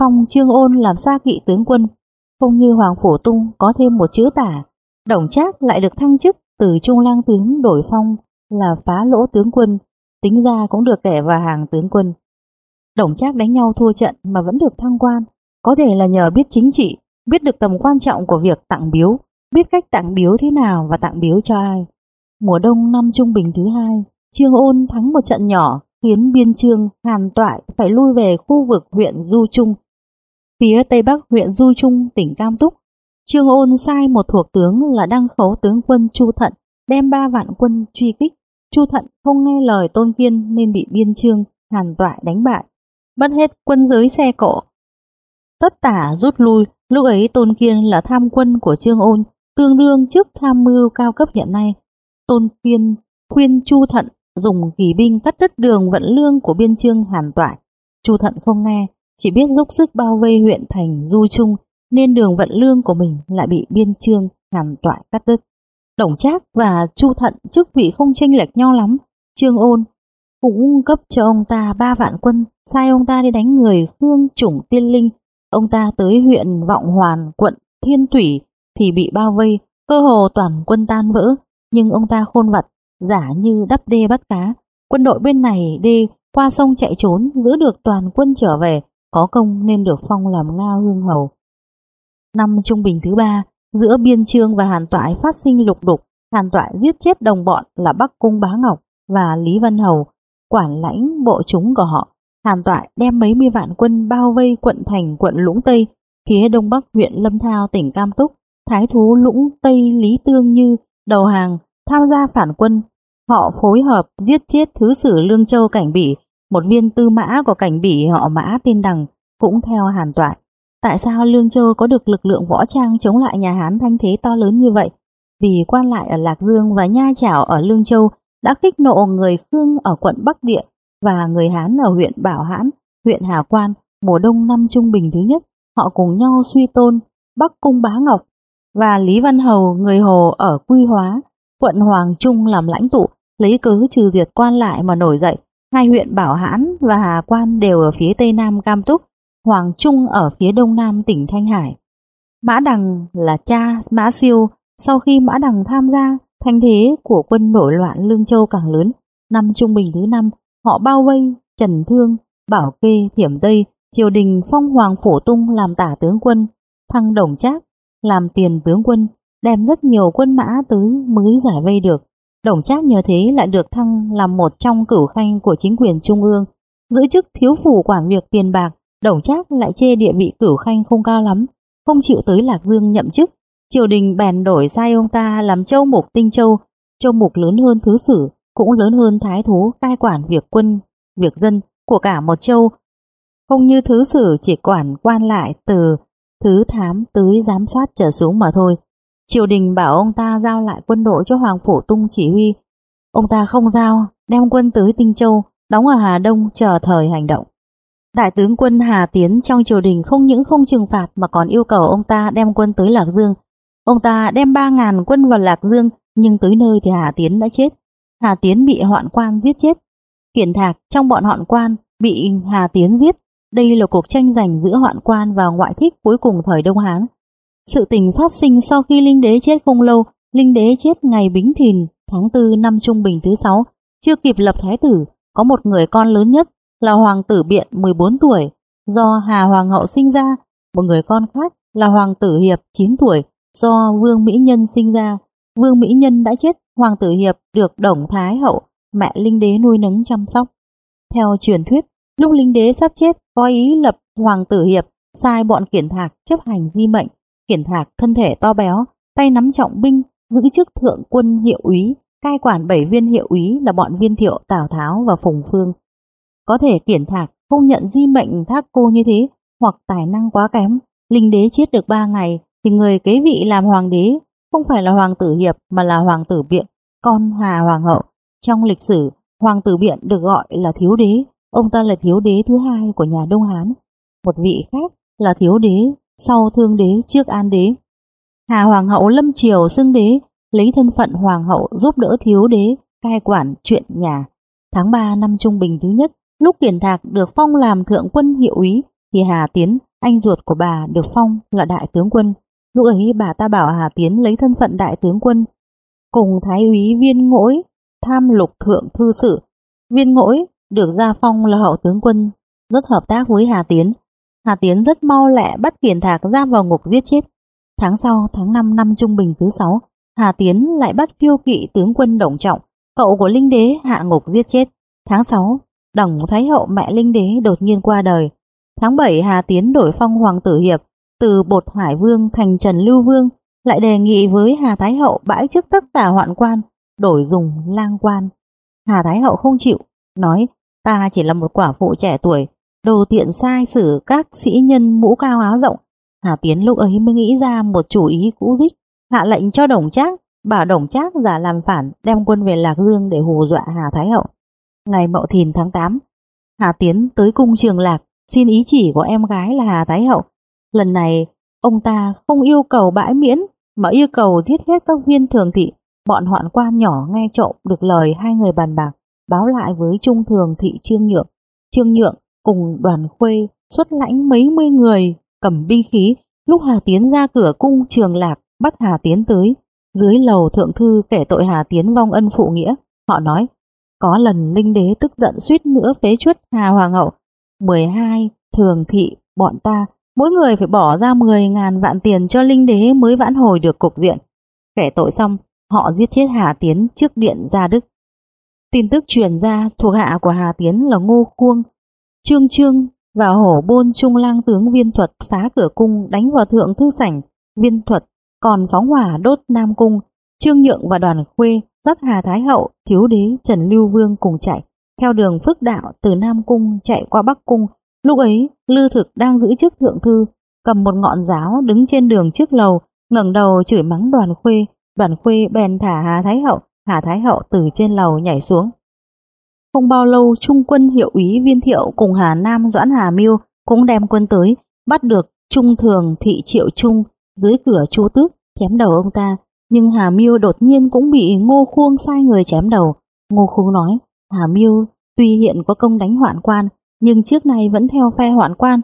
phong Trương Ôn làm xa kỵ tướng quân. Không như Hoàng Phủ Tung có thêm một chữ tả, Đồng Trác lại được thăng chức từ trung lang tướng đổi phong là phá lỗ tướng quân, tính ra cũng được kẻ vào hàng tướng quân. Đồng Trác đánh nhau thua trận mà vẫn được thăng quan, có thể là nhờ biết chính trị, biết được tầm quan trọng của việc tặng biếu, biết cách tặng biếu thế nào và tặng biếu cho ai. Mùa đông năm trung bình thứ hai, Trương Ôn thắng một trận nhỏ khiến biên trương Hàn Toại phải lui về khu vực huyện Du Trung. Phía tây bắc huyện Du Trung, tỉnh Cam Túc, Trương Ôn sai một thuộc tướng là đăng khấu tướng quân Chu Thận đem ba vạn quân truy kích. Chu Thận không nghe lời Tôn Kiên nên bị biên trương Hàn Toại đánh bại, bắt hết quân giới xe cộ. Tất tả rút lui, lúc ấy Tôn Kiên là tham quân của Trương Ôn, tương đương trước tham mưu cao cấp hiện nay. Tôn Kiên khuyên Chu Thận dùng kỳ binh cắt đứt đường vận lương của biên trương Hàn Toại. Chu Thận không nghe, chỉ biết dốc sức bao vây huyện thành Du Trung, nên đường vận lương của mình lại bị biên trương Hàn Toại cắt đứt. Đồng Trác và Chu Thận chức vị không chênh lệch nhau lắm. Trương Ôn cũng cấp cho ông ta ba vạn quân, sai ông ta đi đánh người Khương Chủng Tiên Linh. Ông ta tới huyện Vọng Hoàn, quận Thiên Thủy thì bị bao vây, cơ hồ toàn quân tan vỡ. Nhưng ông ta khôn vặt, giả như đắp đê bắt cá. Quân đội bên này đi qua sông chạy trốn, giữ được toàn quân trở về, có công nên được phong làm Ngao Hương Hầu. Năm trung bình thứ ba, giữa Biên Trương và Hàn Toại phát sinh lục đục, Hàn Toại giết chết đồng bọn là Bắc Cung Bá Ngọc và Lý Văn Hầu, quản lãnh bộ chúng của họ. Hàn Toại đem mấy mươi vạn quân bao vây quận thành quận Lũng Tây, phía đông bắc huyện Lâm Thao tỉnh Cam Túc, thái thú Lũng Tây Lý Tương Như đầu hàng tham gia phản quân. Họ phối hợp giết chết thứ sử Lương Châu Cảnh Bỉ, một viên tư mã của Cảnh Bỉ họ Mã tên Đằng, cũng theo Hàn Toại. Tại sao Lương Châu có được lực lượng võ trang chống lại nhà Hán thanh thế to lớn như vậy? Vì quan lại ở Lạc Dương và Nha Chảo ở Lương Châu đã kích nộ người Khương ở quận Bắc Địa và người Hán ở huyện Bảo Hãn, huyện Hà Quan, mùa đông năm trung bình thứ nhất. Họ cùng nhau suy tôn Bắc Cung Bá Ngọc và Lý Văn Hầu người Hồ ở Quy Hóa, quận Hoàng Trung làm lãnh tụ, lấy cớ trừ diệt quan lại mà nổi dậy. Hai huyện Bảo Hãn và Hà Quan đều ở phía tây nam Cam Túc, Hoàng Trung ở phía đông nam tỉnh Thanh Hải. Mã Đằng là cha Mã Siêu, sau khi Mã Đằng tham gia, thanh thế của quân nổi loạn Lương Châu càng lớn. Năm trung bình thứ năm, họ bao vây, trần thương, bảo kê, thiểm tây, triều đình phong Hoàng Phổ Tung làm tả tướng quân, thăng đồng trác, làm tiền tướng quân, đem rất nhiều quân mã tới mới giải vây được. Đồng Trác nhờ thế lại được thăng làm một trong cửu khanh của chính quyền trung ương, giữ chức thiếu phủ quản việc tiền bạc, Đồng Trác lại chê địa vị cửu khanh không cao lắm, không chịu tới Lạc Dương nhậm chức. Triều đình bèn đổi sai ông ta làm châu mục tinh châu, châu mục lớn hơn thứ sử, cũng lớn hơn thái thú cai quản việc quân, việc dân của cả một châu. Không như thứ sử chỉ quản quan lại từ thứ thám tới giám sát trở xuống mà thôi. Triều đình bảo ông ta giao lại quân đội cho Hoàng phủ Tung chỉ huy. Ông ta không giao, đem quân tới Tinh Châu, đóng ở Hà Đông chờ thời hành động. Đại tướng quân Hà Tiến trong triều đình không những không trừng phạt mà còn yêu cầu ông ta đem quân tới Lạc Dương. Ông ta đem 3.000 quân vào Lạc Dương nhưng tới nơi thì Hà Tiến đã chết. Hà Tiến bị hoạn quan giết chết. Kiển Thạc trong bọn hoạn quan bị Hà Tiến giết. Đây là cuộc tranh giành giữa hoạn quan và ngoại thích cuối cùng thời Đông Hán. Sự tình phát sinh sau khi Linh Đế chết không lâu, Linh Đế chết ngày Bính Thìn, tháng 4 năm Trung Bình thứ 6, chưa kịp lập thái tử, có một người con lớn nhất là Hoàng tử Biện 14 tuổi, do Hà Hoàng hậu sinh ra, một người con khác là Hoàng tử Hiệp 9 tuổi, do Vương Mỹ Nhân sinh ra. Vương Mỹ Nhân đã chết, Hoàng tử Hiệp được Đồng Thái hậu, mẹ Linh Đế nuôi nấng chăm sóc. Theo truyền thuyết, lúc Linh Đế sắp chết, có ý lập Hoàng tử Hiệp, sai bọn kiển thạc chấp hành di mệnh. Kiển thạc thân thể to béo, tay nắm trọng binh, giữ chức thượng quân hiệu úy, cai quản bảy viên hiệu úy là bọn viên thiệu Tào Tháo và Phùng Phương. Có thể kiển thạc không nhận di mệnh thác cô như thế, hoặc tài năng quá kém, linh đế chết được ba ngày, thì người kế vị làm hoàng đế không phải là hoàng tử Hiệp mà là hoàng tử Biện, con Hà Hoàng hậu. Trong lịch sử, hoàng tử Biện được gọi là thiếu đế, ông ta là thiếu đế thứ hai của nhà Đông Hán. Một vị khác là thiếu đế, sau thương đế trước an đế. Hà Hoàng hậu lâm triều xưng đế, lấy thân phận hoàng hậu giúp đỡ thiếu đế cai quản chuyện nhà. Tháng 3 năm trung bình thứ nhất, lúc Kiển Thạc được phong làm thượng quân hiệu úy thì Hà Tiến, anh ruột của bà được phong là đại tướng quân. Lúc ấy bà ta bảo Hà Tiến lấy thân phận đại tướng quân cùng thái úy viên ngỗi tham lục thượng thư sự. Viên ngỗi được gia phong là hậu tướng quân, rất hợp tác với Hà Tiến. Hà Tiến rất mau lẹ bắt Kiển Thạc giam vào ngục giết chết. Tháng sau, tháng 5 năm trung bình thứ 6, Hà Tiến lại bắt phiêu kỵ tướng quân Đồng Trọng, cậu của Linh Đế hạ ngục giết chết. Tháng 6, Đồng Thái Hậu mẹ Linh Đế đột nhiên qua đời. Tháng 7 Hà Tiến đổi phong Hoàng tử Hiệp từ Bột Hải Vương thành Trần Lưu Vương, lại đề nghị với Hà Thái Hậu bãi chức tất cả hoạn quan, đổi dùng lang quan. Hà Thái Hậu không chịu, nói ta chỉ là một quả phụ trẻ tuổi, đồ tiện sai xử các sĩ nhân mũ cao áo rộng. Hà Tiến lúc ấy mới nghĩ ra một chủ ý cũ dích, hạ lệnh cho Đồng Trác, bảo Đồng Trác giả làm phản đem quân về Lạc Dương để hù dọa Hà Thái Hậu. Ngày Mậu Thìn tháng 8, Hà Tiến tới cung Trường Lạc xin ý chỉ của em gái là Hà Thái Hậu. Lần này, ông ta không yêu cầu bãi miễn mà yêu cầu giết hết các viên thường thị. Bọn hoạn quan nhỏ nghe trộm được lời hai người bàn bạc, báo lại với trung thường thị Trương Nhượng. Trương Nhượng cùng đoàn khuê xuất lãnh mấy mươi người cầm binh khí lúc Hà Tiến ra cửa cung Trường Lạc bắt Hà Tiến tới. Dưới lầu thượng thư kể tội Hà Tiến vong ân phụ nghĩa, họ nói có lần Linh Đế tức giận suýt nữa phế chuất Hà Hoàng hậu. 12 thường thị bọn ta, mỗi người phải bỏ ra 10 ngàn vạn tiền cho Linh Đế mới vãn hồi được cục diện. Kẻ tội xong, họ giết chết Hà Tiến trước điện Gia Đức. Tin tức truyền ra thuộc hạ của Hà Tiến là Ngô Cuông, Trương Trương và hổ bôn trung lang tướng viên thuật phá cửa cung đánh vào thượng thư sảnh viên thuật còn phóng hỏa đốt Nam Cung, Trương Nhượng và đoàn khuê dắt Hà Thái Hậu, Thiếu Đế Trần Lưu Vương cùng chạy, theo đường phước đạo từ Nam Cung chạy qua Bắc Cung. Lúc ấy, Lư Thực đang giữ chức thượng thư, cầm một ngọn giáo đứng trên đường trước lầu, ngẩng đầu chửi mắng đoàn khuê. Đoàn khuê bèn thả Hà Thái Hậu, Hà Thái Hậu từ trên lầu nhảy xuống. Không bao lâu, trung quân hiệu úy viên thiệu cùng Hà Nam Doãn Hà Miêu cũng đem quân tới, bắt được trung thường thị triệu trung dưới cửa chu tước chém đầu ông ta nhưng Hà Miêu đột nhiên cũng bị Ngô Khuông sai người chém đầu. Ngô Khuông nói, Hà Miêu tuy hiện có công đánh hoạn quan, nhưng trước nay vẫn theo phe hoạn quan.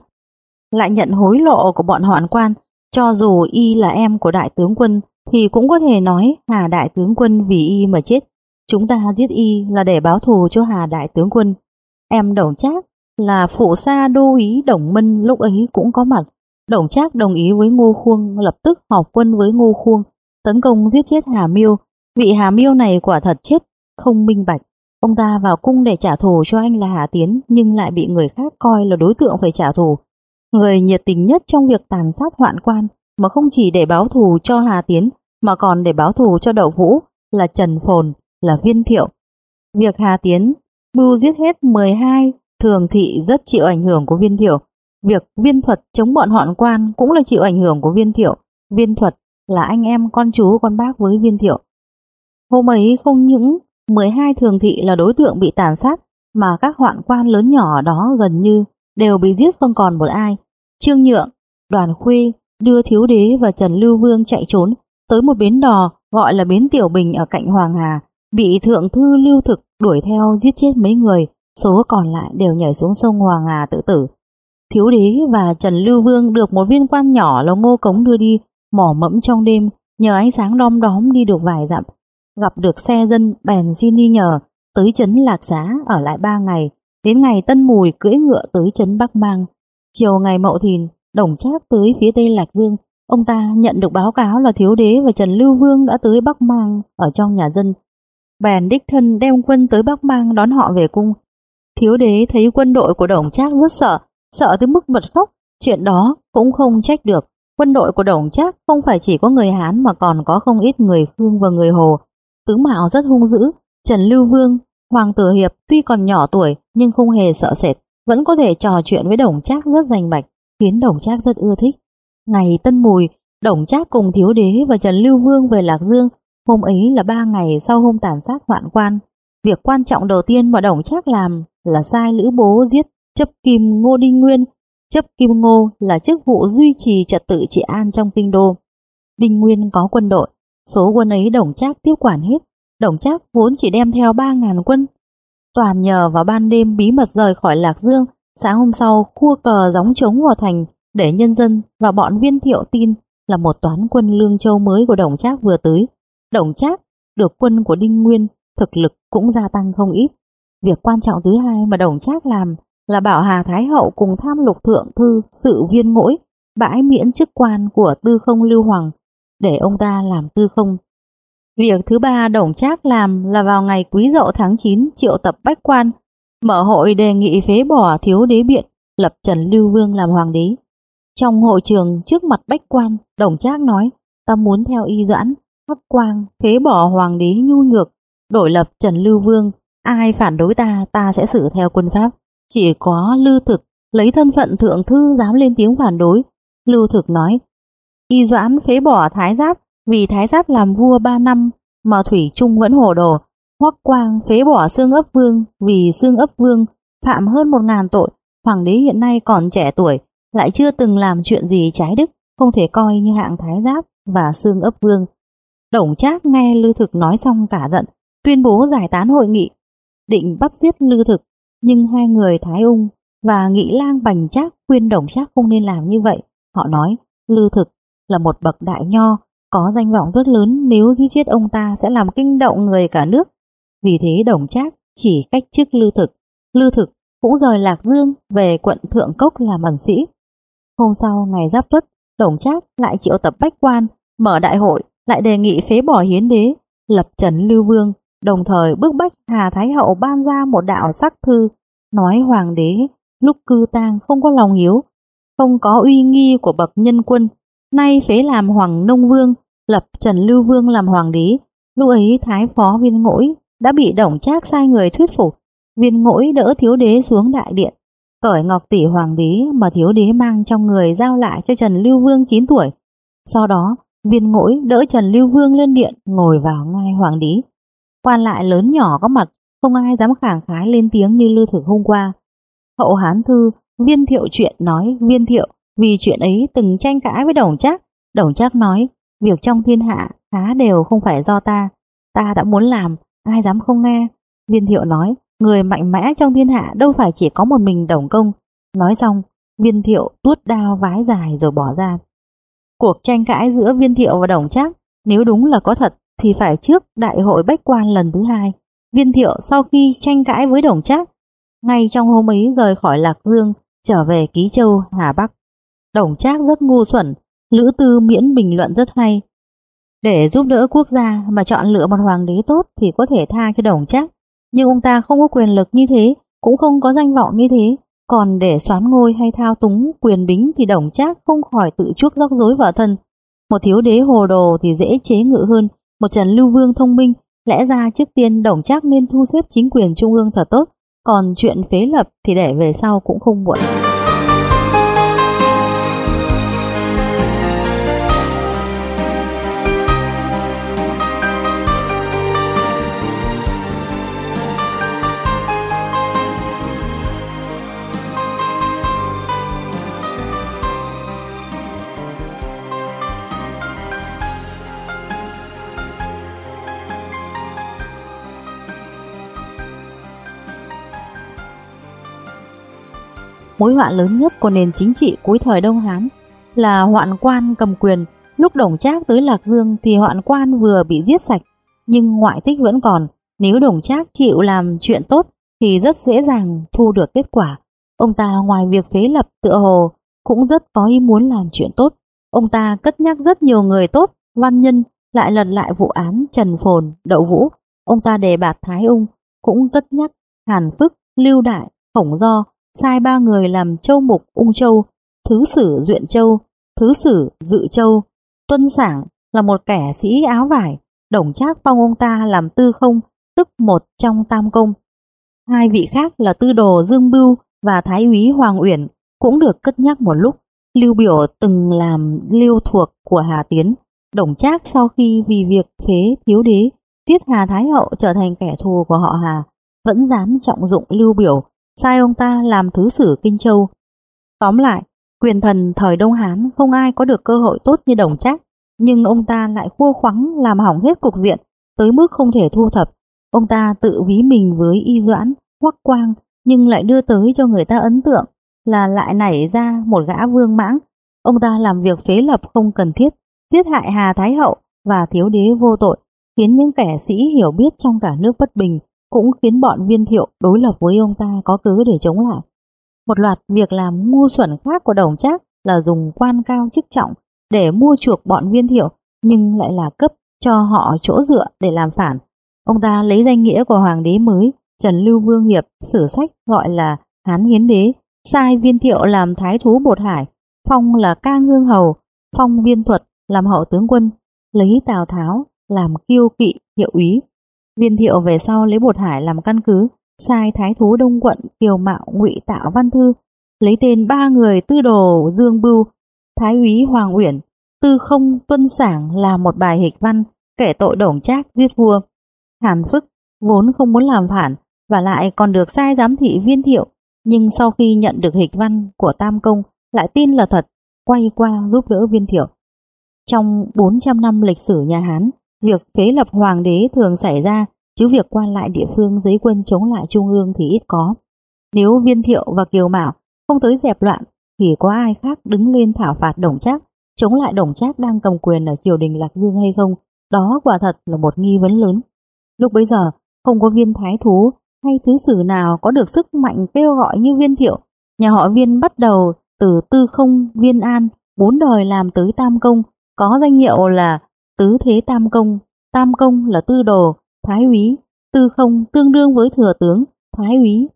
Lại nhận hối lộ của bọn hoạn quan, cho dù y là em của đại tướng quân, thì cũng có thể nói Hà đại tướng quân vì y mà chết. Chúng ta giết y là để báo thù cho Hà đại tướng quân. Em Đồng Trác là phụ sa đô ý Đồng Minh lúc ấy cũng có mặt. Đồng Trác đồng ý với Ngô Khuông lập tức họp quân với Ngô Khuông tấn công giết chết Hà Miêu. Vị Hà Miêu này quả thật chết, không minh bạch. Ông ta vào cung để trả thù cho anh là Hà Tiến nhưng lại bị người khác coi là đối tượng phải trả thù. Người nhiệt tình nhất trong việc tàn sát hoạn quan mà không chỉ để báo thù cho Hà Tiến mà còn để báo thù cho Đậu Vũ là Trần Phồn, là Viên Thiệu. Việc Hà Tiến mưu giết hết 12 thường thị rất chịu ảnh hưởng của Viên Thiệu. Việc viên thuật chống bọn hoạn quan cũng là chịu ảnh hưởng của Viên Thiệu. Viên thuật là anh em con chú con bác với viên thiệu. Hôm ấy không những 12 thường thị là đối tượng bị tàn sát mà các hoạn quan lớn nhỏ đó gần như đều bị giết không còn một ai. Trương Nhượng, Đoàn Khuê đưa Thiếu Đế và Trần Lưu Vương chạy trốn tới một bến đò gọi là bến Tiểu Bình ở cạnh Hoàng Hà, bị Thượng Thư Lưu Thực đuổi theo giết chết mấy người. số còn lại đều nhảy xuống sông Hoàng Hà tự tử. Thiếu đế và Trần Lưu Vương được một viên quan nhỏ là Ngô Cống đưa đi, mỏ mẫm trong đêm, nhờ ánh sáng đom đóm đi được vài dặm. Gặp được xe dân bèn xin đi nhờ, tới trấn Lạc Giá ở lại ba ngày, đến ngày Tân Mùi cưỡi ngựa tới trấn Bắc Mang. Chiều ngày Mậu Thìn, Đồng Trác tới phía tây Lạc Dương, ông ta nhận được báo cáo là Thiếu Đế và Trần Lưu Vương đã tới Bắc Mang ở trong nhà dân. Bèn đích thân đem quân tới Bắc Mang đón họ về cung. Thiếu Đế thấy quân đội của Đồng Trác rất sợ, sợ tới mức bật khóc. Chuyện đó cũng không trách được. Quân đội của đổng Trác không phải chỉ có người Hán mà còn có không ít người Khương và người Hồ. Tướng Mạo rất hung dữ, Trần Lưu Vương, Hoàng Tử Hiệp tuy còn nhỏ tuổi nhưng không hề sợ sệt, vẫn có thể trò chuyện với đổng Trác rất rành mạch, khiến đổng Trác rất ưa thích. Ngày Tân Mùi, đổng Trác cùng Thiếu Đế và Trần Lưu Vương về Lạc Dương, hôm ấy là ba ngày sau hôm tàn sát hoạn quan. Việc quan trọng đầu tiên mà đổng Trác làm là sai Lữ Bố giết chấp kim Ngô Đinh Nguyên. Chấp kim Ngô là chức vụ duy trì trật tự trị an trong kinh đô. Đinh Nguyên có quân đội, số quân ấy Đồng Trác tiếp quản hết. Đồng Trác vốn chỉ đem theo 3.000 quân. Toàn nhờ vào ban đêm bí mật rời khỏi Lạc Dương, sáng hôm sau cua cờ gióng trống vào thành để nhân dân và bọn viên thiệu tin là một toán quân Lương Châu mới của Đồng Trác vừa tới. Đồng Trác được quân của Đinh Nguyên, thực lực cũng gia tăng không ít. Việc quan trọng thứ hai mà Đồng Trác làm là bảo Hà Thái Hậu cùng tham lục thượng thư sự viên ngỗi bãi miễn chức quan của tư không lưu hoàng để ông ta làm tư không. Việc thứ ba Đồng Trác làm là vào ngày quý dậu tháng 9 triệu tập bách quan, mở hội đề nghị phế bỏ thiếu đế biện, lập Trần Lưu Vương làm hoàng đế. Trong hội trường trước mặt bách quan, Đồng Trác nói, ta muốn theo y doãn, hấp quang, phế bỏ hoàng đế nhu nhược, đổi lập Trần Lưu Vương, ai phản đối ta, ta sẽ xử theo quân pháp. Chỉ có Lưu Thực lấy thân phận thượng thư dám lên tiếng phản đối. Lưu Thực nói, y doãn phế bỏ thái giáp vì thái giáp làm vua 3 năm mà Thủy Trung vẫn hồ đồ. Hoắc Quang phế bỏ xương ấp vương vì xương ấp vương phạm hơn một ngàn tội. Hoàng đế hiện nay còn trẻ tuổi, lại chưa từng làm chuyện gì trái đức, không thể coi như hạng thái giáp và xương ấp vương. Đồng Trác nghe lưu Thực nói xong cả giận, tuyên bố giải tán hội nghị, định bắt giết lưu Thực, nhưng hai người Thái Ung và Nghị Lang Bành Trác khuyên Đồng Trác không nên làm như vậy. Họ nói, Lư Thực là một bậc đại nho, có danh vọng rất lớn nếu giết chết ông ta sẽ làm kinh động người cả nước. Vì thế Đồng Trác chỉ cách chức Lư Thực. Lư Thực cũng rời Lạc Dương về quận Thượng Cốc làm ẩn sĩ. Hôm sau ngày Giáp Tuất, Đồng Trác lại triệu tập bách quan, mở đại hội, lại đề nghị phế bỏ hiến đế, lập trần Lưu Vương, đồng thời bức bách Hà Thái Hậu ban ra một đạo sắc thư, nói hoàng đế lúc cư tang không có lòng hiếu, không có uy nghi của bậc nhân quân, nay phế làm hoàng nông vương, lập Trần Lưu Vương làm hoàng đế. Lúc ấy Thái Phó Viên Ngỗi đã bị Đổng Trác sai người thuyết phục, Viên Ngỗi đỡ thiếu đế xuống đại điện, cởi ngọc tỷ hoàng đế mà thiếu đế mang trong người giao lại cho Trần Lưu Vương 9 tuổi. Sau đó, viên ngỗi đỡ Trần Lưu Vương lên điện ngồi vào ngai hoàng đế. Quan lại lớn nhỏ có mặt, không ai dám khẳng khái lên tiếng như lưu thực hôm qua. Hậu Hán Thư, viên thiệu chuyện nói viên thiệu vì chuyện ấy từng tranh cãi với Đồng Trác. Đồng Trác nói, việc trong thiên hạ khá đều không phải do ta. Ta đã muốn làm, ai dám không nghe. Viên thiệu nói, Người mạnh mẽ trong thiên hạ đâu phải chỉ có một mình đồng công. Nói xong, viên thiệu tuốt đao vái dài rồi bỏ ra. Cuộc tranh cãi giữa viên thiệu và đồng trác nếu đúng là có thật thì phải trước đại hội bách quan lần thứ hai. Viên thiệu sau khi tranh cãi với đồng trác ngay trong hôm ấy rời khỏi Lạc Dương trở về Ký Châu, Hà Bắc. Đồng trác rất ngu xuẩn, Lữ Tư miễn bình luận rất hay. Để giúp đỡ quốc gia mà chọn lựa một hoàng đế tốt thì có thể tha cho đồng trác nhưng ông ta không có quyền lực như thế, cũng không có danh vọng như thế. Còn để xoán ngôi hay thao túng quyền bính thì đồng trác không khỏi tự chuốc rắc rối vào thân. Một thiếu đế hồ đồ thì dễ chế ngự hơn, một Trần Lưu Vương thông minh, lẽ ra trước tiên đồng trác nên thu xếp chính quyền trung ương thật tốt, còn chuyện phế lập thì để về sau cũng không muộn. Mối họa lớn nhất của nền chính trị cuối thời Đông Hán là hoạn quan cầm quyền. Lúc Đồng Trác tới Lạc Dương thì hoạn quan vừa bị giết sạch, nhưng ngoại thích vẫn còn. Nếu Đồng Trác chịu làm chuyện tốt thì rất dễ dàng thu được kết quả. Ông ta ngoài việc phế lập tựa hồ cũng rất có ý muốn làm chuyện tốt. Ông ta cất nhắc rất nhiều người tốt, văn nhân lại lần lại vụ án Trần Phồn, Đậu Vũ. Ông ta đề bạt Thái Ung cũng cất nhắc Hàn Phức, Lưu Đại, Khổng Do sai ba người làm châu mục Ung Châu, thứ sử Duyện Châu, thứ sử Dự Châu. Tuân Sảng là một kẻ sĩ áo vải, đồng trác phong ông ta làm tư không, tức một trong tam công. Hai vị khác là tư đồ Dương Bưu và Thái úy Hoàng Uyển cũng được cất nhắc một lúc. Lưu Biểu từng làm lưu thuộc của Hà Tiến. Đồng Trác sau khi vì việc phế thiếu đế giết Hà Thái Hậu trở thành kẻ thù của họ Hà, vẫn dám trọng dụng Lưu Biểu, sai ông ta làm thứ sử Kinh Châu. Tóm lại, quyền thần thời Đông Hán không ai có được cơ hội tốt như Đồng Trác, nhưng ông ta lại khua khoắng làm hỏng hết cục diện, tới mức không thể thu thập. Ông ta tự ví mình với Y Doãn, Hoắc Quang, nhưng lại đưa tới cho người ta ấn tượng là lại nảy ra một gã vương mãng. Ông ta làm việc phế lập không cần thiết, giết hại Hà Thái Hậu và thiếu đế vô tội, khiến những kẻ sĩ hiểu biết trong cả nước bất bình, cũng khiến bọn viên thiệu đối lập với ông ta có cứ để chống lại. Một loạt việc làm ngu xuẩn khác của đồng trác là dùng quan cao chức trọng để mua chuộc bọn viên thiệu, nhưng lại là cấp cho họ chỗ dựa để làm phản. Ông ta lấy danh nghĩa của hoàng đế mới Trần Lưu Vương Hiệp sử sách gọi là Hán Hiến Đế, sai viên thiệu làm thái thú bột hải, phong là ca ngương hầu, phong viên thuật làm hậu tướng quân, lấy Tào Tháo làm kiêu kỵ hiệu úy. Viên thiệu về sau lấy bột hải làm căn cứ, sai thái thú đông quận Kiều Mạo ngụy tạo văn thư, lấy tên ba người tư đồ Dương Bưu, thái úy Hoàng Uyển, tư không tuân sảng là một bài hịch văn kể tội đổng trác giết vua. Hàn Phức vốn không muốn làm phản và lại còn được sai giám thị viên thiệu, nhưng sau khi nhận được hịch văn của Tam Công lại tin là thật, quay qua giúp đỡ viên thiệu. Trong 400 năm lịch sử nhà Hán, việc phế lập hoàng đế thường xảy ra, chứ việc quan lại địa phương giấy quân chống lại trung ương thì ít có. Nếu viên thiệu và kiều mạo không tới dẹp loạn, thì có ai khác đứng lên thảo phạt đồng trác, chống lại đồng trác đang cầm quyền ở triều đình Lạc Dương hay không? Đó quả thật là một nghi vấn lớn. Lúc bấy giờ, không có viên thái thú hay thứ sử nào có được sức mạnh kêu gọi như viên thiệu. Nhà họ viên bắt đầu từ tư không viên an, bốn đời làm tới tam công, có danh hiệu là tứ thế tam công. Tam công là tư đồ, thái úy, tư không tương đương với thừa tướng, thái úy.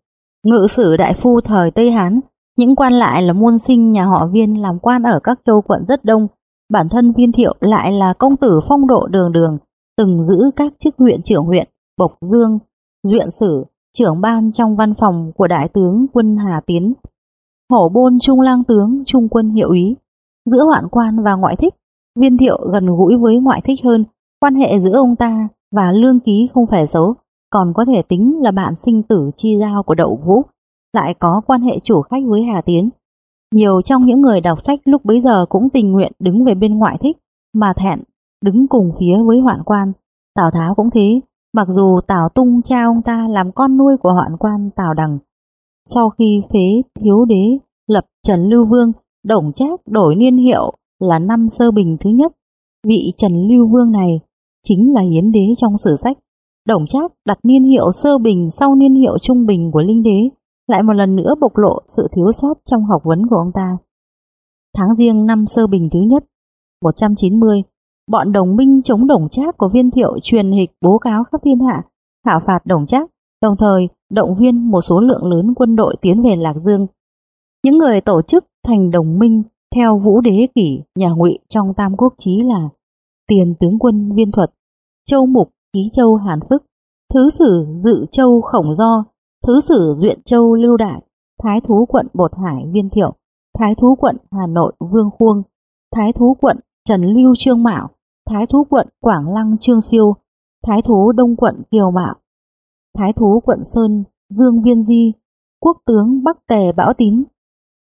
Ngự sử đại phu thời Tây Hán, những quan lại là muôn sinh nhà họ viên làm quan ở các châu quận rất đông. Bản thân viên thiệu lại là công tử phong độ đường đường, từng giữ các chức huyện trưởng huyện, bộc dương, duyện sử, trưởng ban trong văn phòng của đại tướng quân Hà Tiến, hổ bôn trung lang tướng trung quân hiệu úy. Giữa hoạn quan và ngoại thích, viên thiệu gần gũi với ngoại thích hơn, quan hệ giữa ông ta và lương ký không phải xấu, còn có thể tính là bạn sinh tử chi giao của đậu vũ, lại có quan hệ chủ khách với Hà Tiến. Nhiều trong những người đọc sách lúc bấy giờ cũng tình nguyện đứng về bên ngoại thích, mà thẹn đứng cùng phía với hoạn quan. Tào Tháo cũng thế, Mặc dù Tào Tung cha ông ta làm con nuôi của hoạn quan Tào Đằng, sau khi phế thiếu đế lập Trần Lưu Vương, Đồng Trác đổi niên hiệu là năm sơ bình thứ nhất. Vị Trần Lưu Vương này chính là hiến đế trong sử sách. Đồng Trác đặt niên hiệu sơ bình sau niên hiệu trung bình của linh đế, lại một lần nữa bộc lộ sự thiếu sót trong học vấn của ông ta. Tháng riêng năm sơ bình thứ nhất, 190, bọn đồng minh chống đồng trác của viên thiệu truyền hịch bố cáo khắp thiên hạ, thảo phạt đồng trác, đồng thời động viên một số lượng lớn quân đội tiến về Lạc Dương. Những người tổ chức thành đồng minh theo vũ đế kỷ nhà ngụy trong tam quốc chí là tiền tướng quân viên thuật, châu mục ký châu hàn phức, thứ sử dự châu khổng do, thứ sử duyện châu lưu đại, thái thú quận bột hải viên thiệu, thái thú quận hà nội vương khuông, thái thú quận trần lưu trương mạo, Thái thú quận Quảng Lăng Trương Siêu, Thái thú Đông quận Kiều Mạo, Thái thú quận Sơn Dương Viên Di, Quốc tướng Bắc Tề Bão Tín.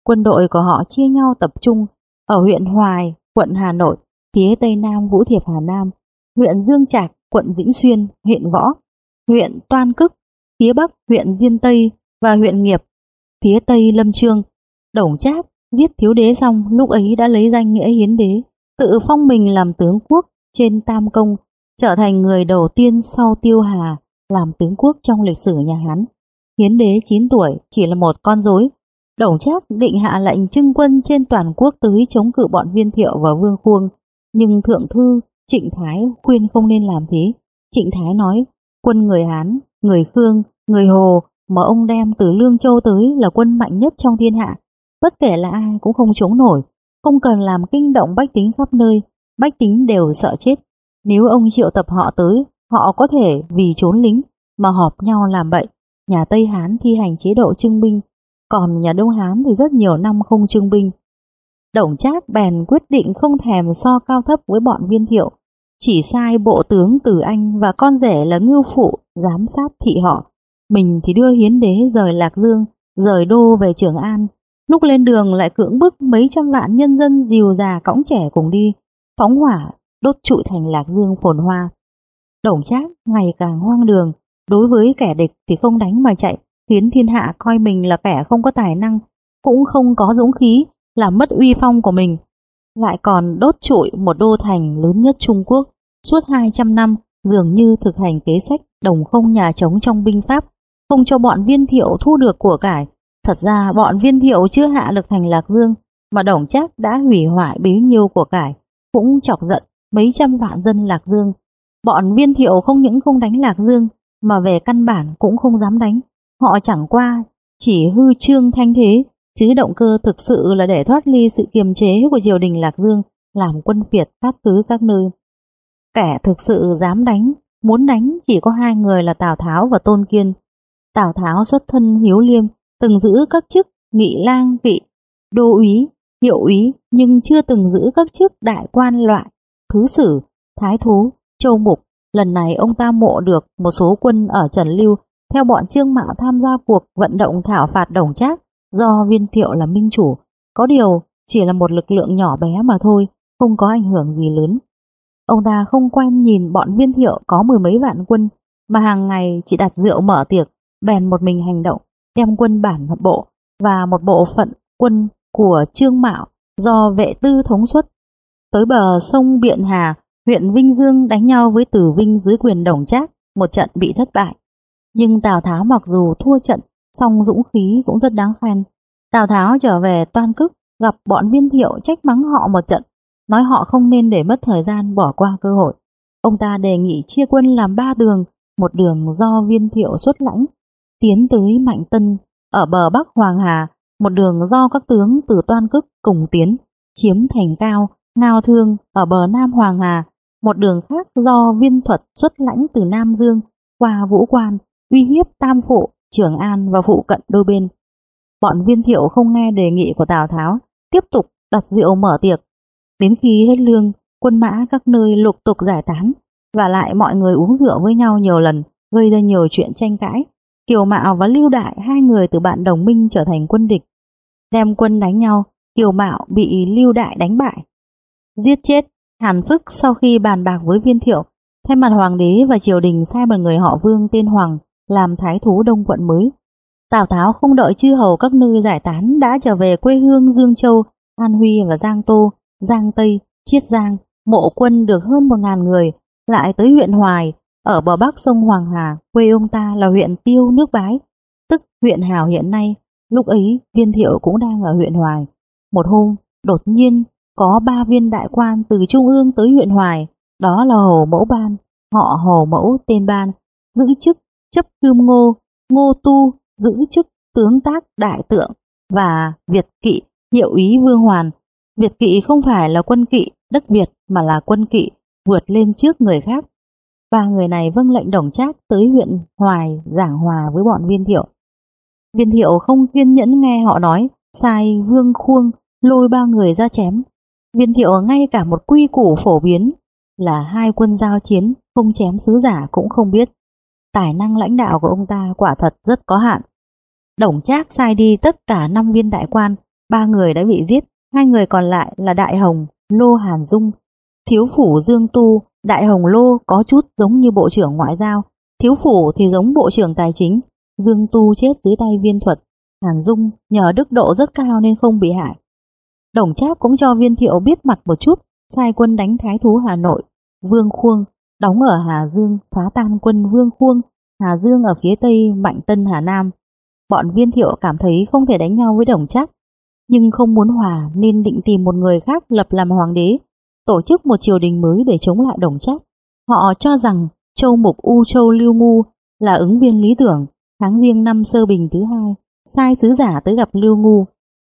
Quân đội của họ chia nhau tập trung ở huyện Hoài, quận Hà Nội, phía Tây Nam Vũ Thiệp Hà Nam, huyện Dương Trạch, quận Dĩnh Xuyên, huyện Võ, huyện Toan Cức, phía Bắc huyện Diên Tây và huyện Nghiệp, phía Tây Lâm Trương, Đổng Trác giết thiếu đế xong lúc ấy đã lấy danh nghĩa hiến đế, tự phong mình làm tướng quốc trên Tam Công, trở thành người đầu tiên sau Tiêu Hà làm tướng quốc trong lịch sử nhà Hán. Hiến đế 9 tuổi chỉ là một con rối đổng Trác định hạ lệnh trưng quân trên toàn quốc tới chống cự bọn Viên Thiệu và Vương Khuông, nhưng thượng thư Trịnh Thái khuyên không nên làm thế. Trịnh Thái nói, quân người Hán, người Khương, người Hồ mà ông đem từ Lương Châu tới là quân mạnh nhất trong thiên hạ. Bất kể là ai cũng không chống nổi, không cần làm kinh động bách tính khắp nơi, bách tính đều sợ chết. Nếu ông triệu tập họ tới, họ có thể vì trốn lính mà họp nhau làm bậy. Nhà Tây Hán thi hành chế độ trưng binh, còn nhà Đông Hán thì rất nhiều năm không trưng binh. Đổng Trác bèn quyết định không thèm so cao thấp với bọn viên thiệu, chỉ sai bộ tướng Từ Anh và con rể là Ngưu Phụ giám sát thị họ. Mình thì đưa hiến đế rời Lạc Dương, rời đô về Trường An. Lúc lên đường lại cưỡng bức mấy trăm vạn nhân dân dìu già cõng trẻ cùng đi, phóng hỏa, đốt trụi thành Lạc Dương phồn hoa. Đổng Trác ngày càng hoang đường, đối với kẻ địch thì không đánh mà chạy, khiến thiên hạ coi mình là kẻ không có tài năng, cũng không có dũng khí, làm mất uy phong của mình. Lại còn đốt trụi một đô thành lớn nhất Trung Quốc, suốt 200 năm dường như thực hành kế sách đồng không nhà trống trong binh pháp, không cho bọn viên thiệu thu được của cải. Thật ra bọn viên thiệu chưa hạ được thành Lạc Dương, mà Đồng Trác đã hủy hoại bấy nhiêu của cải, cũng chọc giận mấy trăm vạn dân Lạc Dương. Bọn viên thiệu không những không đánh Lạc Dương, mà về căn bản cũng không dám đánh. Họ chẳng qua chỉ hư trương thanh thế, chứ động cơ thực sự là để thoát ly sự kiềm chế của triều đình Lạc Dương, làm quân Việt phát cứ các nơi. Kẻ thực sự dám đánh, muốn đánh chỉ có hai người là Tào Tháo và Tôn Kiên. Tào Tháo xuất thân hiếu liêm, từng giữ các chức nghị lang kỵ, đô úy, hiệu úy nhưng chưa từng giữ các chức đại quan loại, thứ sử, thái thú, châu mục. Lần này ông ta mộ được một số quân ở Trần Lưu theo bọn Trương Mạo tham gia cuộc vận động thảo phạt đồng trác do viên thiệu là minh chủ. Có điều chỉ là một lực lượng nhỏ bé mà thôi, không có ảnh hưởng gì lớn. Ông ta không quen nhìn bọn viên thiệu có mười mấy vạn quân mà hàng ngày chỉ đặt rượu mở tiệc, bèn một mình hành động, đem quân bản một bộ và một bộ phận quân của Trương Mạo do vệ tư thống suất tới bờ sông Biện Hà, huyện Vinh Dương đánh nhau với Tử Vinh dưới quyền Đồng Trác, một trận bị thất bại. Nhưng Tào Tháo mặc dù thua trận, song dũng khí cũng rất đáng khen. Tào Tháo trở về toan cức, gặp bọn viên thiệu trách mắng họ một trận, nói họ không nên để mất thời gian bỏ qua cơ hội. Ông ta đề nghị chia quân làm ba đường, một đường do viên thiệu xuất lãnh, tiến tới Mạnh Tân, ở bờ Bắc Hoàng Hà, một đường do các tướng từ Toan Cức cùng tiến, chiếm thành cao, ngao thương ở bờ Nam Hoàng Hà, một đường khác do viên thuật xuất lãnh từ Nam Dương qua Vũ Quan, uy hiếp Tam Phụ, Trường An và phụ cận đôi bên. Bọn viên thiệu không nghe đề nghị của Tào Tháo, tiếp tục đặt rượu mở tiệc, Đến khi hết lương, quân mã các nơi lục tục giải tán và lại mọi người uống rượu với nhau nhiều lần, gây ra nhiều chuyện tranh cãi. Kiều Mạo và Lưu Đại hai người từ bạn đồng minh trở thành quân địch. Đem quân đánh nhau, Kiều Mạo bị Lưu Đại đánh bại. Giết chết, Hàn Phức sau khi bàn bạc với viên thiệu, thay mặt hoàng đế và triều đình sai một người họ Vương tên Hoàng làm thái thú đông quận mới. Tào Tháo không đợi chư hầu các nơi giải tán đã trở về quê hương Dương Châu, An Huy và Giang Tô Giang Tây, Chiết Giang, mộ quân được hơn một ngàn người, lại tới huyện Hoài, ở bờ bắc sông Hoàng Hà, quê ông ta là huyện Tiêu nước Bái, tức huyện Hào hiện nay, lúc ấy viên thiệu cũng đang ở huyện Hoài. Một hôm, đột nhiên, có ba viên đại quan từ Trung ương tới huyện Hoài, đó là Hồ Mẫu Ban, họ Hồ Mẫu tên Ban, giữ chức chấp cương ngô, ngô tu, giữ chức tướng tác đại tượng và Việt kỵ hiệu úy Vương Hoàn Việt kỵ không phải là quân kỵ đất Việt mà là quân kỵ vượt lên trước người khác. Ba người này vâng lệnh đồng trác tới huyện Hoài giảng hòa với bọn viên thiệu. Viên thiệu không kiên nhẫn nghe họ nói, sai vương khuông lôi ba người ra chém. Viên thiệu ngay cả một quy củ phổ biến là hai quân giao chiến không chém sứ giả cũng không biết. Tài năng lãnh đạo của ông ta quả thật rất có hạn. Đồng trác sai đi tất cả năm viên đại quan, ba người đã bị giết Hai người còn lại là Đại Hồng, Lô Hàn Dung. Thiếu phủ Dương Tu, Đại Hồng Lô có chút giống như Bộ trưởng Ngoại giao, Thiếu phủ thì giống Bộ trưởng Tài chính. Dương Tu chết dưới tay viên thuật. Hàn Dung nhờ đức độ rất cao nên không bị hại. Đồng Trác cũng cho viên thiệu biết mặt một chút, sai quân đánh thái thú Hà Nội, Vương Khuông, đóng ở Hà Dương, phá tan quân Vương Khuông, Hà Dương ở phía tây Mạnh Tân Hà Nam. Bọn viên thiệu cảm thấy không thể đánh nhau với Đồng Trác, nhưng không muốn hòa nên định tìm một người khác lập làm hoàng đế, tổ chức một triều đình mới để chống lại Đồng Trác. Họ cho rằng Châu Mục U Châu Lưu Ngu là ứng viên lý tưởng, tháng riêng năm Sơ Bình thứ hai, sai sứ giả tới gặp Lưu Ngu.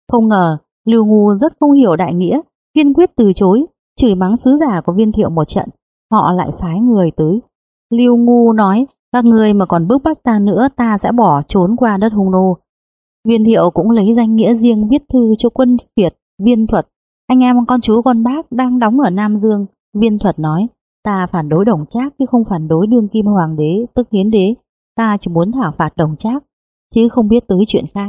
Không ngờ, Lưu Ngu rất không hiểu đại nghĩa, kiên quyết từ chối, chửi mắng sứ giả của viên thiệu một trận. Họ lại phái người tới. Lưu Ngu nói, các người mà còn bước bách ta nữa ta sẽ bỏ trốn qua đất hung nô. Viên hiệu cũng lấy danh nghĩa riêng viết thư cho quân Việt, viên thuật. Anh em con chú con bác đang đóng ở Nam Dương. Viên thuật nói, ta phản đối đồng trác chứ không phản đối đương kim hoàng đế, tức hiến đế. Ta chỉ muốn thảo phạt đồng trác, chứ không biết tới chuyện khác.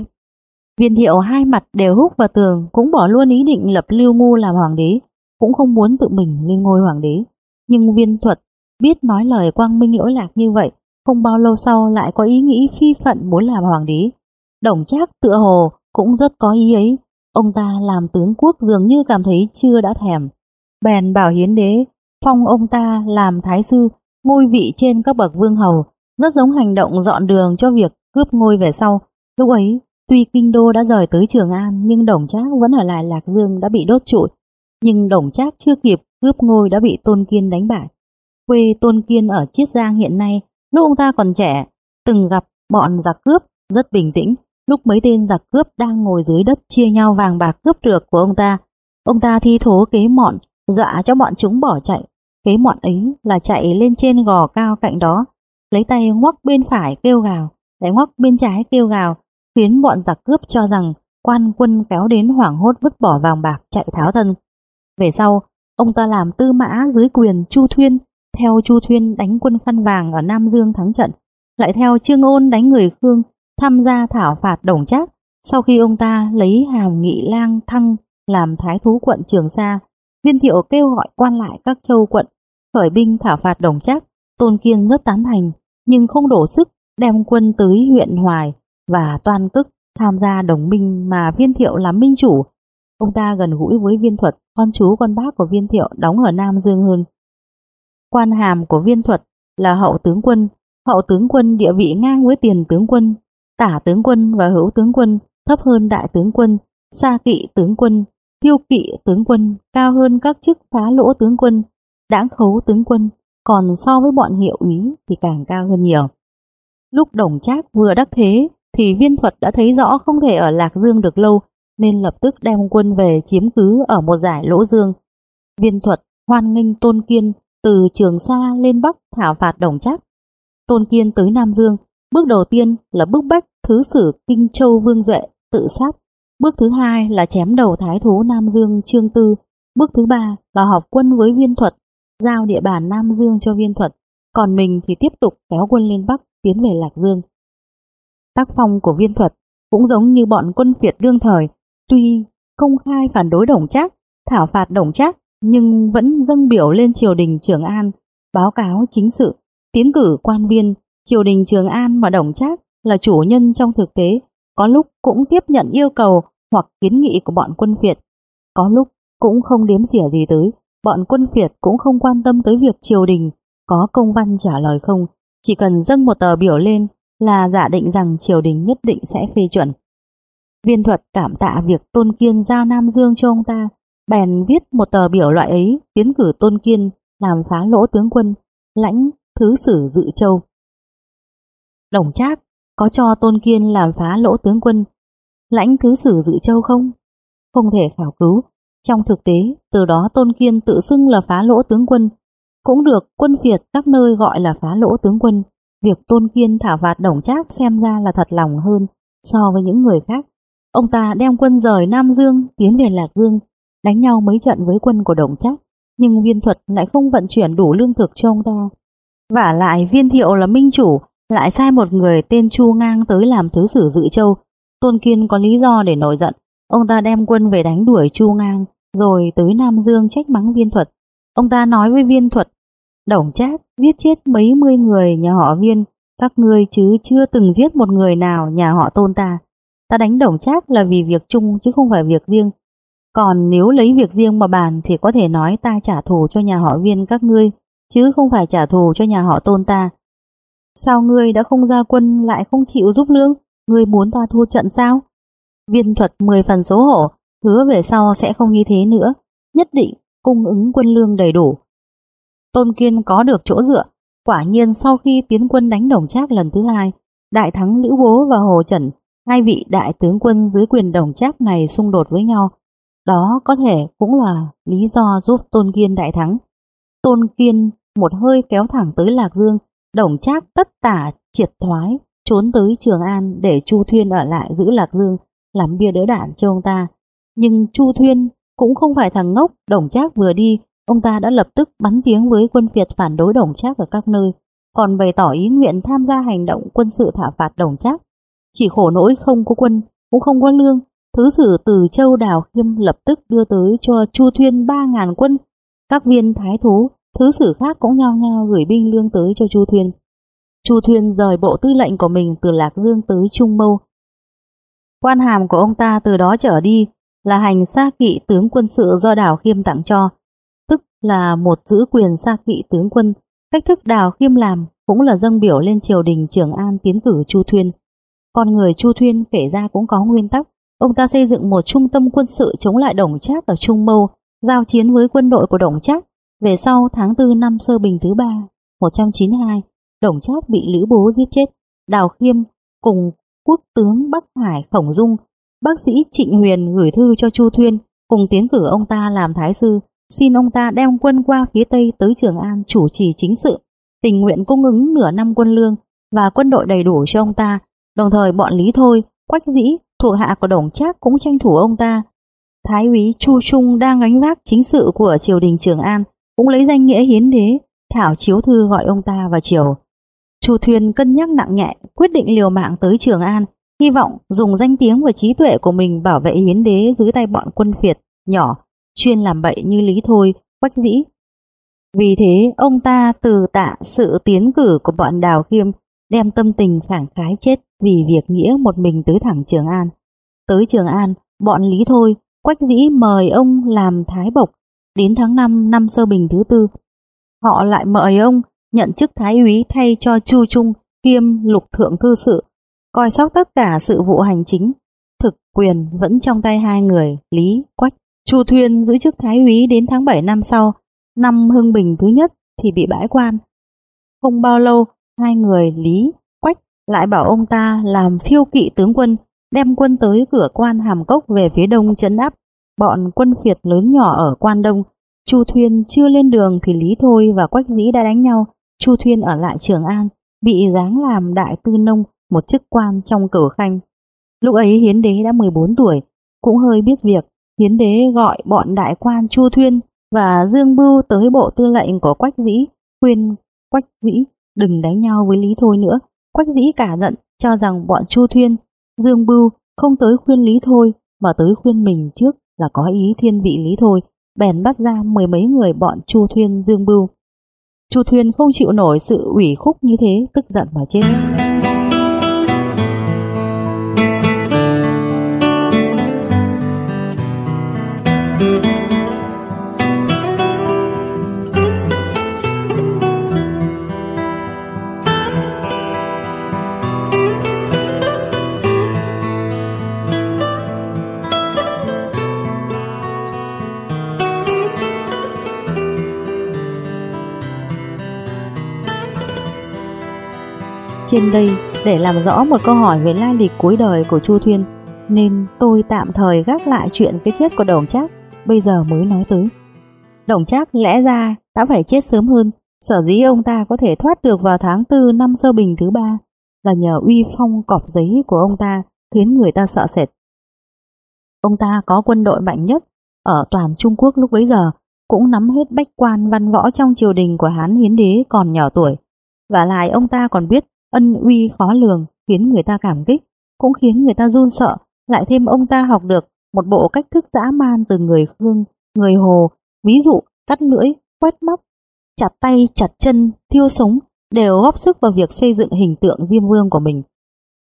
Viên thiệu hai mặt đều húc vào tường, cũng bỏ luôn ý định lập lưu ngu làm hoàng đế, cũng không muốn tự mình lên ngôi hoàng đế. Nhưng viên thuật biết nói lời quang minh lỗi lạc như vậy, không bao lâu sau lại có ý nghĩ phi phận muốn làm hoàng đế. Đồng trác tựa hồ cũng rất có ý ấy, ông ta làm tướng quốc dường như cảm thấy chưa đã thèm. Bèn bảo hiến đế, phong ông ta làm thái sư, ngôi vị trên các bậc vương hầu, rất giống hành động dọn đường cho việc cướp ngôi về sau. Lúc ấy, tuy kinh đô đã rời tới Trường An nhưng Đồng Trác vẫn ở lại Lạc Dương đã bị đốt trụi. Nhưng Đồng Trác chưa kịp cướp ngôi đã bị Tôn Kiên đánh bại. Quê Tôn Kiên ở Chiết Giang hiện nay, lúc ông ta còn trẻ, từng gặp bọn giặc cướp rất bình tĩnh. Lúc mấy tên giặc cướp đang ngồi dưới đất chia nhau vàng bạc cướp được của ông ta, ông ta thi thố kế mọn, dọa cho bọn chúng bỏ chạy. Kế mọn ấy là chạy lên trên gò cao cạnh đó, lấy tay ngoắc bên phải kêu gào, lại ngoắc bên trái kêu gào, khiến bọn giặc cướp cho rằng quan quân kéo đến hoảng hốt vứt bỏ vàng bạc chạy tháo thân. Về sau, ông ta làm tư mã dưới quyền Chu Thuyên, theo Chu Thuyên đánh quân khăn vàng ở Nam Dương thắng trận, lại theo Trương Ôn đánh người Khương, tham gia thảo phạt Đồng Trác. Sau khi ông ta lấy hàm nghị lang thăng làm thái thú quận Trường Sa, viên thiệu kêu gọi quan lại các châu quận khởi binh thảo phạt Đồng Trác. Tôn Kiên rất tán thành, nhưng không đổ sức đem quân tới huyện Hoài và toan cức tham gia đồng minh mà viên thiệu làm minh chủ. Ông ta gần gũi với viên thuật, con chú con bác của viên thiệu đóng ở Nam Dương hơn. Quan hàm của viên thuật là hậu tướng quân, hậu tướng quân địa vị ngang với tiền tướng quân, tả tướng quân và hữu tướng quân thấp hơn đại tướng quân, xa kỵ tướng quân, thiêu kỵ tướng quân cao hơn các chức phá lỗ tướng quân, đãng khấu tướng quân, còn so với bọn hiệu úy thì càng cao hơn nhiều. Lúc đồng trác vừa đắc thế thì viên thuật đã thấy rõ không thể ở Lạc Dương được lâu nên lập tức đem quân về chiếm cứ ở một giải lỗ dương. Viên thuật hoan nghênh Tôn Kiên từ Trường Sa lên Bắc thảo phạt đồng trác. Tôn Kiên tới Nam Dương, bước đầu tiên là bức bách thứ sử Kinh Châu Vương Duệ tự sát. Bước thứ hai là chém đầu thái thú Nam Dương Trương Tư. Bước thứ ba là họp quân với viên thuật, giao địa bàn Nam Dương cho viên thuật, còn mình thì tiếp tục kéo quân lên Bắc tiến về Lạc Dương. Tác phong của viên thuật cũng giống như bọn quân Việt đương thời, tuy công khai phản đối Đồng Trác, thảo phạt Đồng Trác, nhưng vẫn dâng biểu lên triều đình Trường An, báo cáo chính sự, tiến cử quan viên, triều đình Trường An mà Đồng Trác là chủ nhân trong thực tế, có lúc cũng tiếp nhận yêu cầu hoặc kiến nghị của bọn quân Việt, có lúc cũng không đếm xỉa gì tới, bọn quân Việt cũng không quan tâm tới việc triều đình có công văn trả lời không, chỉ cần dâng một tờ biểu lên là giả định rằng triều đình nhất định sẽ phê chuẩn. Viên thuật cảm tạ việc Tôn Kiên giao Nam Dương cho ông ta, bèn viết một tờ biểu loại ấy tiến cử Tôn Kiên làm phá lỗ tướng quân, lãnh thứ sử dự châu. Đồng Trác có cho Tôn Kiên làm phá lỗ tướng quân, lãnh thứ sử dự châu không? Không thể khảo cứu. Trong thực tế, từ đó Tôn Kiên tự xưng là phá lỗ tướng quân, cũng được quân Việt các nơi gọi là phá lỗ tướng quân. Việc Tôn Kiên thả phạt Đồng Trác xem ra là thật lòng hơn so với những người khác. Ông ta đem quân rời Nam Dương tiến về Lạc Dương, đánh nhau mấy trận với quân của Đồng Trác, nhưng viên thuật lại không vận chuyển đủ lương thực cho ông ta. Vả lại viên thiệu là minh chủ, lại sai một người tên Chu Ngang tới làm thứ sử dự châu. Tôn Kiên có lý do để nổi giận, ông ta đem quân về đánh đuổi Chu Ngang, rồi tới Nam Dương trách mắng viên thuật. Ông ta nói với viên thuật Đồng Trác giết chết mấy mươi người nhà họ viên, các ngươi chứ chưa từng giết một người nào nhà họ tôn ta ta đánh đồng trác là vì việc chung chứ không phải việc riêng. Còn nếu lấy việc riêng mà bàn thì có thể nói ta trả thù cho nhà họ viên các ngươi, chứ không phải trả thù cho nhà họ tôn ta. Sao ngươi đã không ra quân lại không chịu giúp lương? Ngươi muốn ta thua trận sao? Viên thuật 10 phần xấu hổ, hứa về sau sẽ không như thế nữa, nhất định cung ứng quân lương đầy đủ. Tôn Kiên có được chỗ dựa, quả nhiên sau khi tiến quân đánh Đồng Trác lần thứ hai, đại thắng Lữ Bố và Hồ Trần, hai vị đại tướng quân dưới quyền Đồng Trác này xung đột với nhau. Đó có thể cũng là lý do giúp Tôn Kiên đại thắng. Tôn Kiên một hơi kéo thẳng tới Lạc Dương, Đồng Trác tất tả triệt thoái, trốn tới Trường An để Chu Thuyên ở lại giữ Lạc Dương làm bia đỡ đạn cho ông ta. Nhưng Chu Thuyên cũng không phải thằng ngốc, Đồng Trác vừa đi, ông ta đã lập tức bắn tiếng với quân Việt phản đối Đồng Trác ở các nơi, còn bày tỏ ý nguyện tham gia hành động quân sự thả phạt Đồng Trác. Chỉ khổ nỗi không có quân, cũng không có lương, thứ sử từ châu Đào Khiêm lập tức đưa tới cho Chu Thuyên 3.000 quân. Các viên thái thú, thứ sử khác cũng nhao nhao gửi binh lương tới cho Chu Thuyên. Chu Thuyên rời bộ tư lệnh của mình từ Lạc Dương tới Trung Mâu. Quan hàm của ông ta từ đó trở đi là hành xa kỵ tướng quân sự do Đào Khiêm tặng cho, tức là một giữ quyền xa kỵ tướng quân. Cách thức Đào Khiêm làm cũng là dâng biểu lên triều đình Trường An tiến cử Chu Thuyên. Con người Chu Thuyên kể ra cũng có nguyên tắc, ông ta xây dựng một trung tâm quân sự chống lại Đồng Trác ở Trung Mâu, giao chiến với quân đội của Đồng Trác. Về sau tháng 4 năm Sơ Bình thứ ba, 192, Đồng Trác bị Lữ Bố giết chết. Đào Khiêm cùng quốc tướng Bắc Hải Khổng Dung Bác sĩ Trịnh Huyền gửi thư cho Chu Thuyên cùng tiến cử ông ta làm thái sư, xin ông ta đem quân qua phía Tây tới Trường An chủ trì chính sự, tình nguyện cung ứng nửa năm quân lương và quân đội đầy đủ cho ông ta. Đồng thời bọn Lý Thôi, Quách Dĩ, thuộc hạ của Đồng Trác cũng tranh thủ ông ta. Thái úy Chu Trung đang gánh vác chính sự của triều đình Trường An, cũng lấy danh nghĩa hiến đế, thảo chiếu thư gọi ông ta vào triều. Chu Thuyền cân nhắc nặng nhẹ, quyết định liều mạng tới Trường An, hy vọng dùng danh tiếng và trí tuệ của mình bảo vệ hiến đế dưới tay bọn quân phiệt nhỏ, chuyên làm bậy như Lý Thôi, Quách Dĩ. Vì thế, ông ta từ tạ sự tiến cử của bọn Đào Khiêm đem tâm tình khẳng khái chết vì việc nghĩa một mình tới thẳng Trường An. Tới Trường An, bọn Lý Thôi, Quách Dĩ mời ông làm Thái Bộc. Đến tháng 5 năm Sơ Bình thứ tư, họ lại mời ông nhận chức Thái úy thay cho Chu Trung kiêm lục thượng thư sự coi sóc tất cả sự vụ hành chính, thực quyền vẫn trong tay hai người, Lý, Quách. Chu Thuyên giữ chức Thái úy đến tháng 7 năm sau, năm Hưng Bình thứ nhất thì bị bãi quan. Không bao lâu, hai người Lý, Quách lại bảo ông ta làm phiêu kỵ tướng quân, đem quân tới cửa quan Hàm Cốc về phía đông chấn áp. Bọn quân phiệt lớn nhỏ ở quan đông, Chu Thuyên chưa lên đường thì Lý Thôi và Quách Dĩ đã đánh nhau. Chu Thuyên ở lại Trường An, bị giáng làm đại tư nông một chức quan trong cửu khanh. Lúc ấy Hiến Đế đã 14 tuổi, cũng hơi biết việc. Hiến Đế gọi bọn đại quan Chu Thuyên và Dương Bưu tới bộ tư lệnh của Quách Dĩ, khuyên Quách Dĩ đừng đánh nhau với Lý Thôi nữa. Quách Dĩ cả giận cho rằng bọn Chu Thuyên, Dương Bưu không tới khuyên Lý Thôi mà tới khuyên mình trước là có ý thiên vị Lý Thôi, bèn bắt ra mười mấy người bọn Chu Thuyên Dương Bưu. Chu Thuyên không chịu nổi sự ủy khúc như thế, tức giận mà chết. Trên đây, để làm rõ một câu hỏi về lai lịch cuối đời của Chu Thuyên, nên tôi tạm thời gác lại chuyện cái chết của Đồng Trác, bây giờ mới nói tới. Đồng Trác lẽ ra đã phải chết sớm hơn, sở dĩ ông ta có thể thoát được vào tháng 4 năm sơ bình thứ ba là nhờ uy phong cọp giấy của ông ta khiến người ta sợ sệt. Ông ta có quân đội mạnh nhất ở toàn Trung Quốc lúc bấy giờ, cũng nắm hết bách quan văn võ trong triều đình của Hán Hiến Đế còn nhỏ tuổi. Và lại ông ta còn biết ân uy khó lường khiến người ta cảm kích, cũng khiến người ta run sợ, lại thêm ông ta học được một bộ cách thức dã man từ người Khương, người Hồ, ví dụ cắt lưỡi, quét móc, chặt tay, chặt chân, thiêu sống, đều góp sức vào việc xây dựng hình tượng Diêm Vương của mình.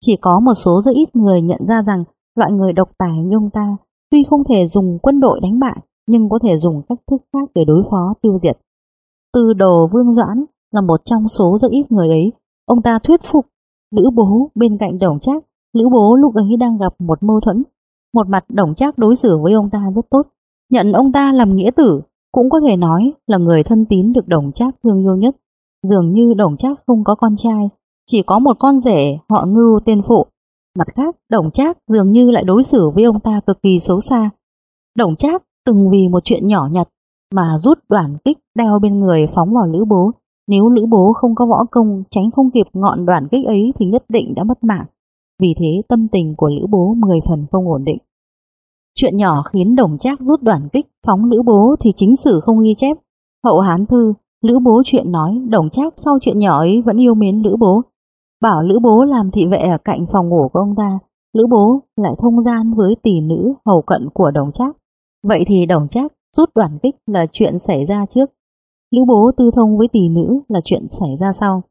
Chỉ có một số rất ít người nhận ra rằng loại người độc tài như ông ta tuy không thể dùng quân đội đánh bại nhưng có thể dùng cách thức khác để đối phó tiêu diệt. Tư đồ Vương Doãn là một trong số rất ít người ấy. Ông ta thuyết phục Lữ Bố bên cạnh Đồng Trác. Lữ Bố lúc ấy đang gặp một mâu thuẫn. Một mặt Đồng Trác đối xử với ông ta rất tốt, nhận ông ta làm nghĩa tử, cũng có thể nói là người thân tín được Đồng Trác thương yêu nhất. Dường như Đồng Trác không có con trai, chỉ có một con rể họ Ngưu tên phụ. Mặt khác, Đồng Trác dường như lại đối xử với ông ta cực kỳ xấu xa. Đồng Trác từng vì một chuyện nhỏ nhặt mà rút đoàn kích đeo bên người phóng vào Lữ Bố. Nếu Lữ Bố không có võ công tránh không kịp ngọn đoạn kích ấy thì nhất định đã mất mạng. Vì thế tâm tình của Lữ Bố 10 phần không ổn định. Chuyện nhỏ khiến Đồng Trác rút đoàn kích phóng Lữ Bố thì chính sử không ghi chép. Hậu Hán Thư, Lữ Bố chuyện nói Đồng Trác sau chuyện nhỏ ấy vẫn yêu mến Lữ Bố. Bảo Lữ Bố làm thị vệ ở cạnh phòng ngủ của ông ta. Lữ Bố lại thông gian với tỷ nữ hầu cận của Đồng Trác. Vậy thì Đồng Trác rút đoàn kích là chuyện xảy ra trước. Lữ Bố tư thông với tỷ nữ là chuyện xảy ra sau.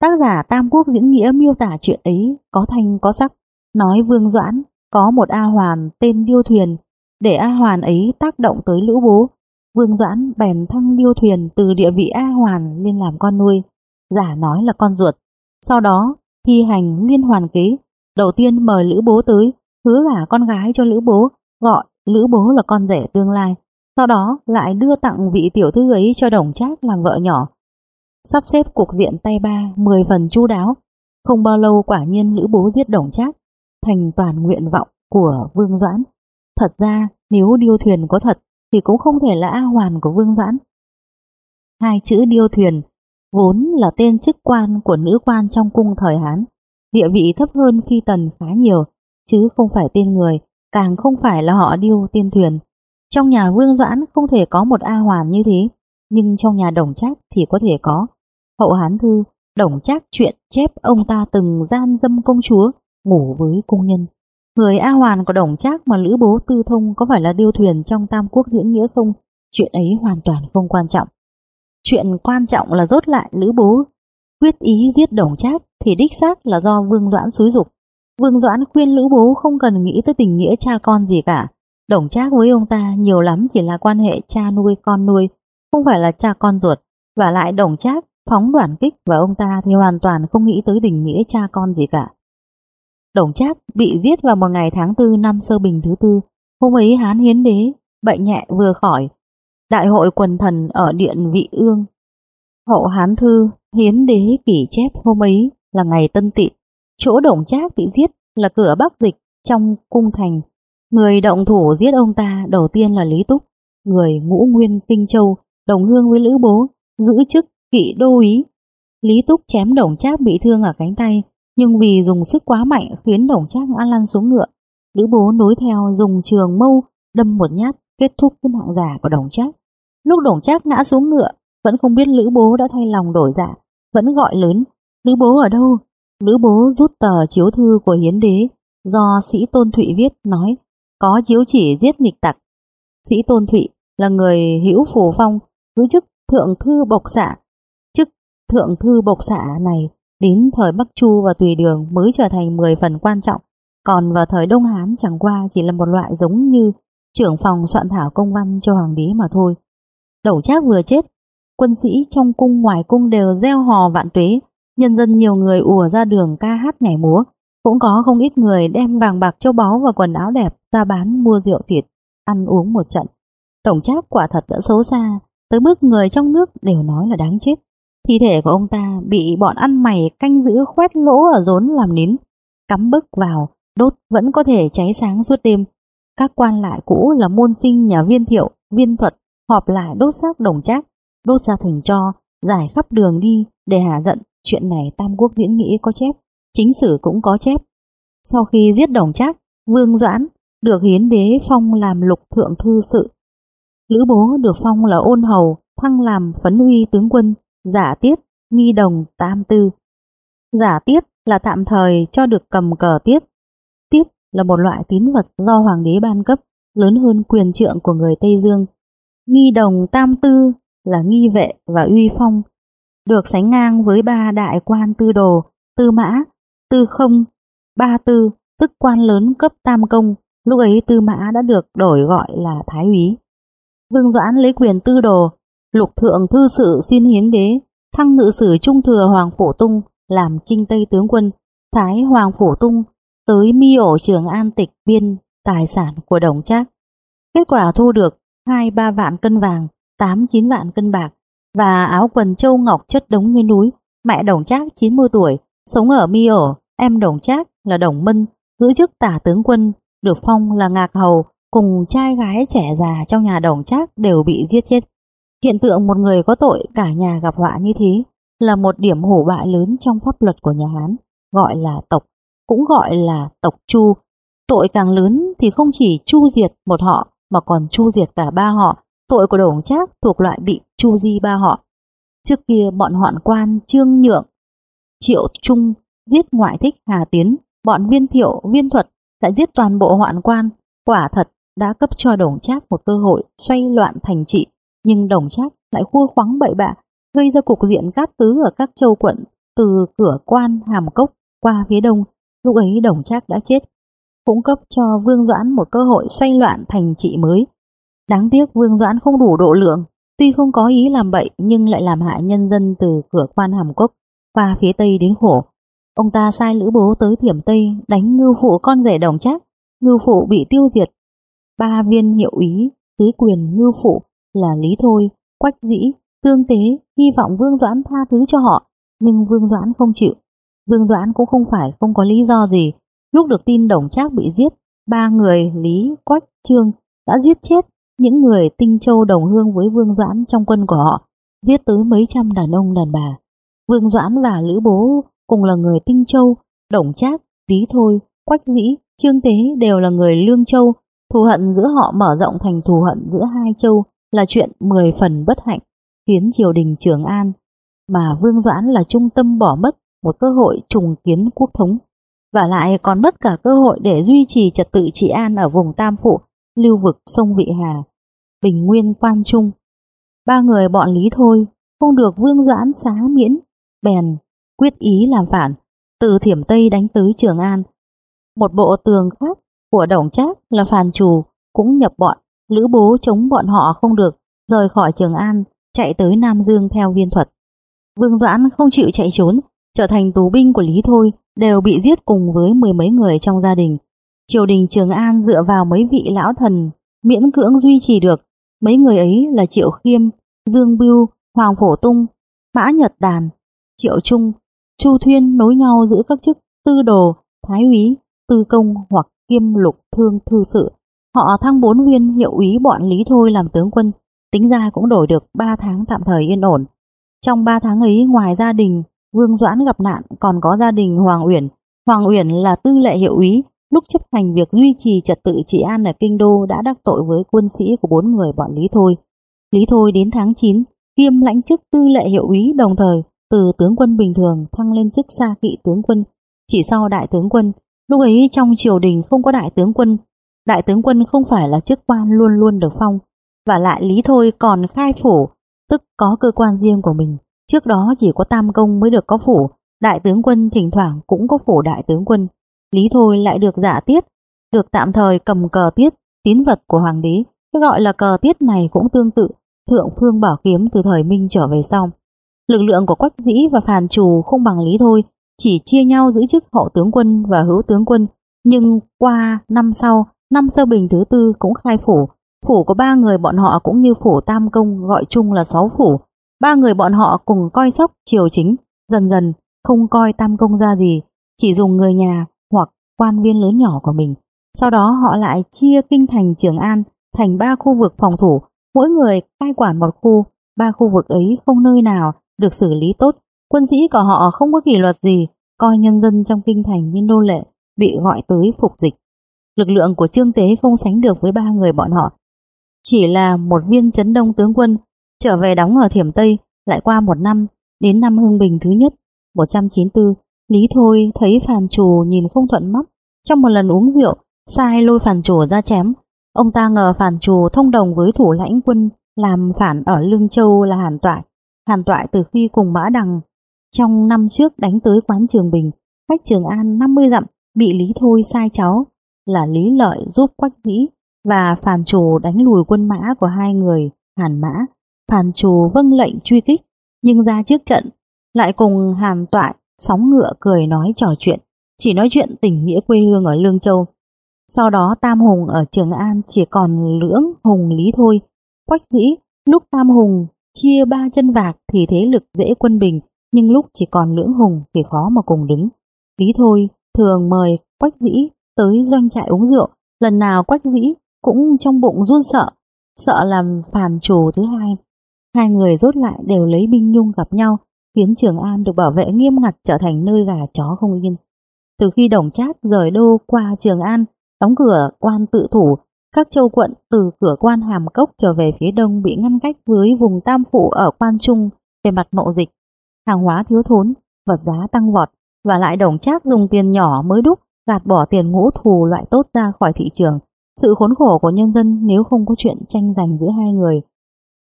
Tác giả Tam Quốc diễn nghĩa miêu tả chuyện ấy có thanh có sắc, nói Vương Doãn có một A Hoàn tên Điêu Thuyền, để A Hoàn ấy tác động tới Lữ Bố. Vương Doãn bèn thăng Điêu Thuyền từ địa vị A Hoàn lên làm con nuôi, giả nói là con ruột. Sau đó thi hành liên hoàn kế, đầu tiên mời Lữ Bố tới, hứa gả con gái cho Lữ Bố, gọi Lữ Bố là con rể tương lai. Sau đó lại đưa tặng vị tiểu thư ấy cho đồng trác làm vợ nhỏ. Sắp xếp cục diện tay ba, 10 phần chu đáo. Không bao lâu quả nhiên Lữ Bố giết đồng trác, thành toàn nguyện vọng của Vương Doãn. Thật ra nếu điêu thuyền có thật thì cũng không thể là A Hoàn của Vương Doãn. Hai chữ điêu thuyền vốn là tên chức quan của nữ quan trong cung thời Hán, địa vị thấp hơn phi tần khá nhiều, chứ không phải tên người, càng không phải là họ điêu tiên thuyền. Trong nhà Vương Doãn không thể có một A Hoàn như thế, nhưng trong nhà Đồng Trác thì có thể có. Hậu Hán Thư, Đồng Trác chuyện chép ông ta từng gian dâm công chúa, ngủ với công nhân. Người A Hoàn của Đồng Trác mà Lữ Bố tư thông có phải là điêu thuyền trong Tam Quốc diễn nghĩa không? Chuyện ấy hoàn toàn không quan trọng. Chuyện quan trọng là rốt lại Lữ Bố quyết ý giết Đồng Trác thì đích xác là do Vương Doãn xúi dục. Vương Doãn khuyên Lữ Bố không cần nghĩ tới tình nghĩa cha con gì cả. Đồng Trác với ông ta nhiều lắm chỉ là quan hệ cha nuôi con nuôi, không phải là cha con ruột. Và lại Đồng Trác phóng đoàn kích và ông ta thì hoàn toàn không nghĩ tới tình nghĩa cha con gì cả. Đồng Trác bị giết vào một ngày tháng tư năm sơ bình thứ tư. Hôm ấy Hán Hiến Đế bệnh nhẹ vừa khỏi. Đại hội quần thần ở điện Vị Ương. Hậu Hán Thư Hiến Đế kỷ chép hôm ấy là ngày tân tị Chỗ Đồng Trác bị giết là cửa Bắc Dịch trong cung thành. Người động thủ giết ông ta đầu tiên là Lý Túc, người ngũ nguyên Kinh Châu, đồng hương với Lữ Bố, giữ chức kỵ đô ý. Lý Túc chém Đồng Trác bị thương ở cánh tay, nhưng vì dùng sức quá mạnh khiến Đồng Trác ngã lăn xuống ngựa. Lữ bố nối theo dùng trường mâu đâm một nhát kết thúc cái mạng giả của Đồng Trác. Lúc Đồng Trác ngã xuống ngựa, vẫn không biết Lữ bố đã thay lòng đổi dạ, vẫn gọi lớn, Lữ bố ở đâu? Lữ bố rút tờ chiếu thư của hiến đế do sĩ Tôn Thụy viết nói có chiếu chỉ giết nghịch tặc. Sĩ Tôn Thụy là người hữu phù phong giữ chức thượng thư bộc xạ. Chức thượng thư bộc xạ này Đến thời Bắc Chu và Tùy Đường mới trở thành 10 phần quan trọng, còn vào thời Đông Hán chẳng qua chỉ là một loại giống như trưởng phòng soạn thảo công văn cho hoàng đế mà thôi. Đẩu trác vừa chết, quân sĩ trong cung ngoài cung đều gieo hò vạn tuế, nhân dân nhiều người ùa ra đường ca hát nhảy múa, cũng có không ít người đem vàng bạc châu báu và quần áo đẹp ra bán mua rượu thịt, ăn uống một trận. Tổng trác quả thật đã xấu xa, tới mức người trong nước đều nói là đáng chết. Thi thể của ông ta bị bọn ăn mày canh giữ khoét lỗ ở rốn làm nín, cắm bức vào, đốt vẫn có thể cháy sáng suốt đêm. Các quan lại cũ là môn sinh nhà viên thiệu, viên thuật, họp lại đốt xác đồng trác, đốt ra thành cho, giải khắp đường đi để hạ giận. Chuyện này Tam Quốc diễn nghĩ có chép, chính sử cũng có chép. Sau khi giết đồng trác, Vương Doãn được hiến đế phong làm lục thượng thư sự. Lữ bố được phong là ôn hầu, thăng làm phấn uy tướng quân, giả tiết, nghi đồng, tam tư. Giả tiết là tạm thời cho được cầm cờ tiết. Tiết là một loại tín vật do hoàng đế ban cấp, lớn hơn quyền trượng của người Tây Dương. Nghi đồng tam tư là nghi vệ và uy phong, được sánh ngang với ba đại quan tư đồ, tư mã, tư không, Ba Tư, tức quan lớn cấp tam công, lúc ấy Tư Mã đã được đổi gọi là Thái úy. Vương Doãn lấy quyền tư đồ, lục thượng thư sự xin hiến đế, thăng ngự sử trung thừa Hoàng Phổ Tung làm trinh tây tướng quân, Thái Hoàng Phổ Tung tới mi ổ trường an tịch biên tài sản của đồng trác. Kết quả thu được 2-3 vạn cân vàng, 8-9 vạn cân bạc và áo quần châu ngọc chất đống như núi. Mẹ đồng trác 90 tuổi, sống ở mi ổ, em đồng trác là đồng minh giữ chức tả tướng quân, được phong là ngạc hầu, cùng trai gái trẻ già trong nhà đồng trác đều bị giết chết. Hiện tượng một người có tội cả nhà gặp họa như thế là một điểm hổ bại lớn trong pháp luật của nhà Hán, gọi là tộc, cũng gọi là tộc chu. Tội càng lớn thì không chỉ chu diệt một họ mà còn chu diệt cả ba họ. Tội của Đồng Trác thuộc loại bị chu di ba họ. Trước kia bọn hoạn quan Trương Nhượng, Triệu Trung giết ngoại thích Hà Tiến, bọn viên thiệu, viên thuật lại giết toàn bộ hoạn quan. Quả thật đã cấp cho Đồng Trác một cơ hội xoay loạn thành trị, nhưng Đồng Trác lại khua khoáng bậy bạ, gây ra cục diện cát tứ ở các châu quận từ cửa quan Hàm Cốc qua phía đông. Lúc ấy Đồng Trác đã chết, cũng cấp cho Vương Doãn một cơ hội xoay loạn thành trị mới. Đáng tiếc Vương Doãn không đủ độ lượng, tuy không có ý làm bậy nhưng lại làm hại nhân dân từ cửa quan Hàm Cốc qua phía tây đến khổ. Ông ta sai lữ bố tới thiểm Tây đánh ngư phụ con rể đồng trác, ngư phụ bị tiêu diệt. Ba viên hiệu ý tứ quyền ngư phụ là Lý Thôi, Quách Dĩ, Tương Tế hy vọng Vương Doãn tha thứ cho họ, nhưng Vương Doãn không chịu. Vương Doãn cũng không phải không có lý do gì. Lúc được tin Đồng Trác bị giết, ba người Lý, Quách, Trương đã giết chết những người tinh châu đồng hương với Vương Doãn trong quân của họ, giết tới mấy trăm đàn ông đàn bà. Vương Doãn và Lữ Bố cùng là người tinh châu, Đồng Trác, Lý Thôi, Quách Dĩ, Trương Tế đều là người Lương Châu, thù hận giữa họ mở rộng thành thù hận giữa hai châu là chuyện mười phần bất hạnh, khiến triều đình Trường An mà Vương Doãn là trung tâm bỏ mất một cơ hội trùng kiến quốc thống và lại còn mất cả cơ hội để duy trì trật tự trị an ở vùng Tam Phụ, lưu vực sông Vị Hà, Bình Nguyên Quan Trung. Ba người bọn Lý thôi, không được Vương Doãn xá miễn, bèn quyết ý làm phản, từ Thiểm Tây đánh tới Trường An. Một bộ tường khác của Đồng Trác là phàn trù cũng nhập bọn, lữ bố chống bọn họ không được, rời khỏi Trường An, chạy tới Nam Dương theo viên thuật. Vương Doãn không chịu chạy trốn, trở thành tù binh của Lý Thôi, đều bị giết cùng với mười mấy người trong gia đình. Triều đình Trường An dựa vào mấy vị lão thần miễn cưỡng duy trì được. Mấy người ấy là Triệu Khiêm, Dương Bưu, Hoàng Phổ Tung, Mã Nhật Đàn, Triệu Trung, Chu Thuyên nối nhau giữ các chức tư đồ, thái úy, tư công hoặc kiêm lục thương thư sự. Họ thăng bốn viên hiệu úy bọn Lý Thôi làm tướng quân, tính ra cũng đổi được 3 tháng tạm thời yên ổn. Trong 3 tháng ấy ngoài gia đình Vương Doãn gặp nạn còn có gia đình Hoàng Uyển. Hoàng Uyển là tư lệ hiệu úy, lúc chấp hành việc duy trì trật tự trị an ở kinh đô đã đắc tội với quân sĩ của bốn người bọn Lý Thôi. Lý Thôi đến tháng 9 kiêm lãnh chức tư lệ hiệu úy đồng thời từ tướng quân bình thường thăng lên chức xa kỵ tướng quân. Chỉ sau đại tướng quân, lúc ấy trong triều đình không có đại tướng quân. Đại tướng quân không phải là chức quan luôn luôn được phong. Và lại Lý Thôi còn khai phủ, tức có cơ quan riêng của mình. Trước đó chỉ có tam công mới được có phủ, đại tướng quân thỉnh thoảng cũng có phủ đại tướng quân. Lý Thôi lại được giả tiết, được tạm thời cầm cờ tiết, tín vật của hoàng đế. Cái gọi là cờ tiết này cũng tương tự, thượng phương bảo kiếm từ thời Minh trở về sau. Lực lượng của Quách Dĩ và Phàn Trù không bằng Lý Thôi, chỉ chia nhau giữ chức hộ tướng quân và hữu tướng quân. Nhưng qua năm sau, năm sơ bình thứ tư cũng khai phủ. Phủ của ba người bọn họ cũng như phủ Tam Công gọi chung là sáu phủ, Ba người bọn họ cùng coi sóc triều chính, dần dần không coi tam công ra gì, chỉ dùng người nhà hoặc quan viên lớn nhỏ của mình. Sau đó họ lại chia kinh thành Trường An thành ba khu vực phòng thủ, mỗi người cai quản một khu, ba khu vực ấy không nơi nào được xử lý tốt. Quân sĩ của họ không có kỷ luật gì, coi nhân dân trong kinh thành như nô lệ, bị gọi tới phục dịch. Lực lượng của Trương Tế không sánh được với ba người bọn họ. Chỉ là một viên chấn đông tướng quân Trở về đóng ở Thiểm Tây, lại qua một năm, đến năm Hưng Bình thứ nhất, 194, Lý Thôi thấy phàn trù nhìn không thuận mắt. Trong một lần uống rượu, sai lôi phàn trù ra chém. Ông ta ngờ phàn trù thông đồng với thủ lãnh quân làm phản ở Lương Châu là Hàn Toại. Hàn Toại từ khi cùng Mã Đằng trong năm trước đánh tới quán Trường Bình, cách Trường An 50 dặm, bị Lý Thôi sai cháu là Lý Lợi giúp Quách Dĩ và Phàn Trù đánh lùi quân mã của hai người Hàn Mã. Phàn Trù vâng lệnh truy kích nhưng ra trước trận lại cùng Hàn Toại sóng ngựa cười nói trò chuyện, chỉ nói chuyện tình nghĩa quê hương ở Lương Châu. Sau đó Tam Hùng ở Trường An chỉ còn lưỡng Hùng Lý thôi. Quách dĩ, lúc Tam Hùng chia ba chân vạc thì thế lực dễ quân bình, nhưng lúc chỉ còn lưỡng Hùng thì khó mà cùng đứng. Lý thôi thường mời Quách dĩ tới doanh trại uống rượu, lần nào Quách dĩ cũng trong bụng run sợ, sợ làm phản chủ thứ hai. Hai người rốt lại đều lấy binh nhung gặp nhau, khiến Trường An được bảo vệ nghiêm ngặt trở thành nơi gà chó không yên. Từ khi Đồng Trác rời đô qua Trường An, đóng cửa quan tự thủ, các châu quận từ cửa quan Hàm Cốc trở về phía đông bị ngăn cách với vùng Tam Phụ ở quan Trung về mặt mậu dịch. Hàng hóa thiếu thốn, vật giá tăng vọt, và lại Đồng Trác dùng tiền nhỏ mới đúc gạt bỏ tiền ngũ thù loại tốt ra khỏi thị trường. Sự khốn khổ của nhân dân nếu không có chuyện tranh giành giữa hai người.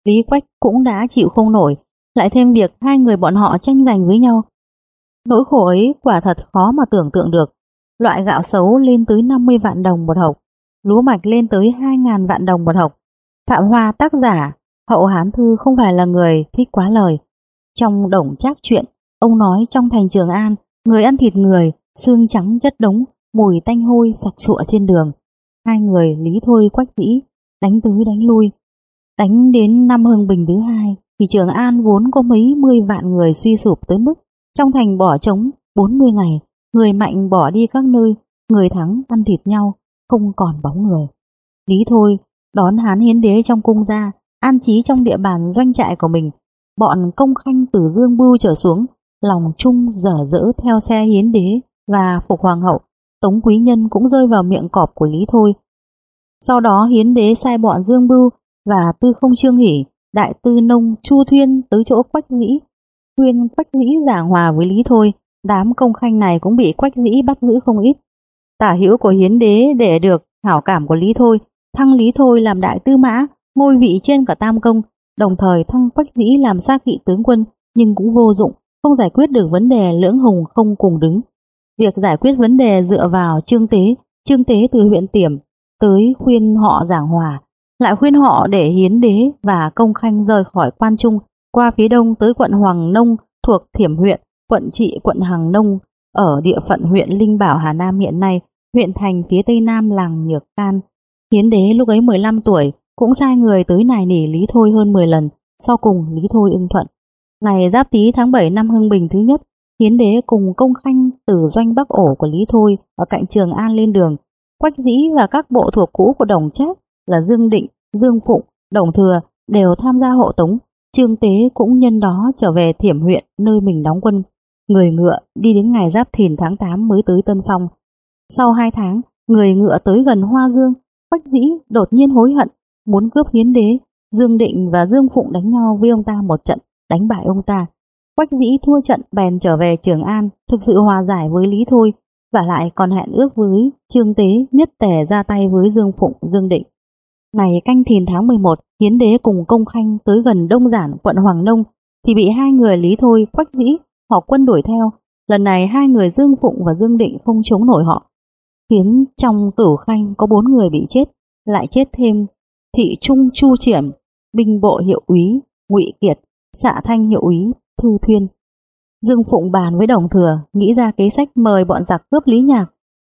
Lý Quách cũng đã chịu không nổi, lại thêm việc hai người bọn họ tranh giành với nhau. Nỗi khổ ấy quả thật khó mà tưởng tượng được. Loại gạo xấu lên tới 50 vạn đồng một hộp, lúa mạch lên tới 2.000 vạn đồng một hộp. Phạm Hoa tác giả, hậu hán thư không phải là người thích quá lời. Trong đồng trác chuyện, ông nói trong thành Trường An, người ăn thịt người, xương trắng chất đống, mùi tanh hôi sặc sụa trên đường. Hai người lý thôi quách dĩ, đánh tứ đánh lui. Đánh đến năm hưng bình thứ hai, thì Trường An vốn có mấy mươi vạn người suy sụp tới mức trong thành bỏ trống 40 ngày, người mạnh bỏ đi các nơi, người thắng ăn thịt nhau, không còn bóng người. Lý thôi, đón Hán Hiến Đế trong cung ra, an trí trong địa bàn doanh trại của mình, bọn công khanh từ Dương Bưu trở xuống, lòng chung dở dỡ theo xe Hiến Đế và Phục Hoàng hậu, Tống Quý Nhân cũng rơi vào miệng cọp của Lý Thôi. Sau đó Hiến Đế sai bọn Dương Bưu và Tư Không Trương Hỷ đại tư nông Chu Thuyên tới chỗ Quách Dĩ, khuyên Quách Dĩ giảng hòa với Lý Thôi, đám công khanh này cũng bị Quách Dĩ bắt giữ không ít. Tả hữu của hiến đế để được hảo cảm của Lý Thôi, thăng Lý Thôi làm đại tư mã, ngôi vị trên cả tam công, đồng thời thăng Quách Dĩ làm xa kỵ tướng quân, nhưng cũng vô dụng, không giải quyết được vấn đề lưỡng hùng không cùng đứng. Việc giải quyết vấn đề dựa vào Trương Tế, Trương Tế từ huyện Tiểm tới khuyên họ giảng hòa, lại khuyên họ để hiến đế và công khanh rời khỏi quan trung qua phía đông tới quận Hoàng Nông thuộc Thiểm huyện, quận trị quận Hàng Nông ở địa phận huyện Linh Bảo Hà Nam hiện nay, huyện thành phía tây nam làng Nhược Can. Hiến đế lúc ấy 15 tuổi cũng sai người tới nài nỉ Lý Thôi hơn 10 lần, sau cùng Lý Thôi ưng thuận. Ngày giáp tý tháng 7 năm Hưng Bình thứ nhất, Hiến đế cùng công khanh từ doanh bắc ổ của Lý Thôi ở cạnh Trường An lên đường, Quách Dĩ và các bộ thuộc cũ của Đồng Trác là Dương Định, Dương Phụng, Đồng Thừa đều tham gia hộ tống. Trương Tế cũng nhân đó trở về Thiểm huyện nơi mình đóng quân. Người ngựa đi đến ngày giáp thìn tháng 8 mới tới Tân Phong. Sau 2 tháng, người ngựa tới gần Hoa Dương, Quách Dĩ đột nhiên hối hận, muốn cướp hiến đế. Dương Định và Dương Phụng đánh nhau với ông ta một trận, đánh bại ông ta. Quách Dĩ thua trận bèn trở về Trường An, thực sự hòa giải với Lý Thôi, và lại còn hẹn ước với Trương Tế nhất tề ra tay với Dương Phụng, Dương Định. Ngày canh thìn tháng 11, Hiến Đế cùng Công Khanh tới gần Đông Giản, quận Hoàng Nông, thì bị hai người Lý Thôi, Quách Dĩ, họ quân đuổi theo. Lần này hai người Dương Phụng và Dương Định không chống nổi họ, khiến trong tử khanh có bốn người bị chết, lại chết thêm Thị Trung Chu Triển, binh bộ hiệu úy Ngụy Kiệt, xạ thanh hiệu úy Thư Thuyên. Dương Phụng bàn với Đồng Thừa, nghĩ ra kế sách mời bọn giặc cướp Lý Nhạc,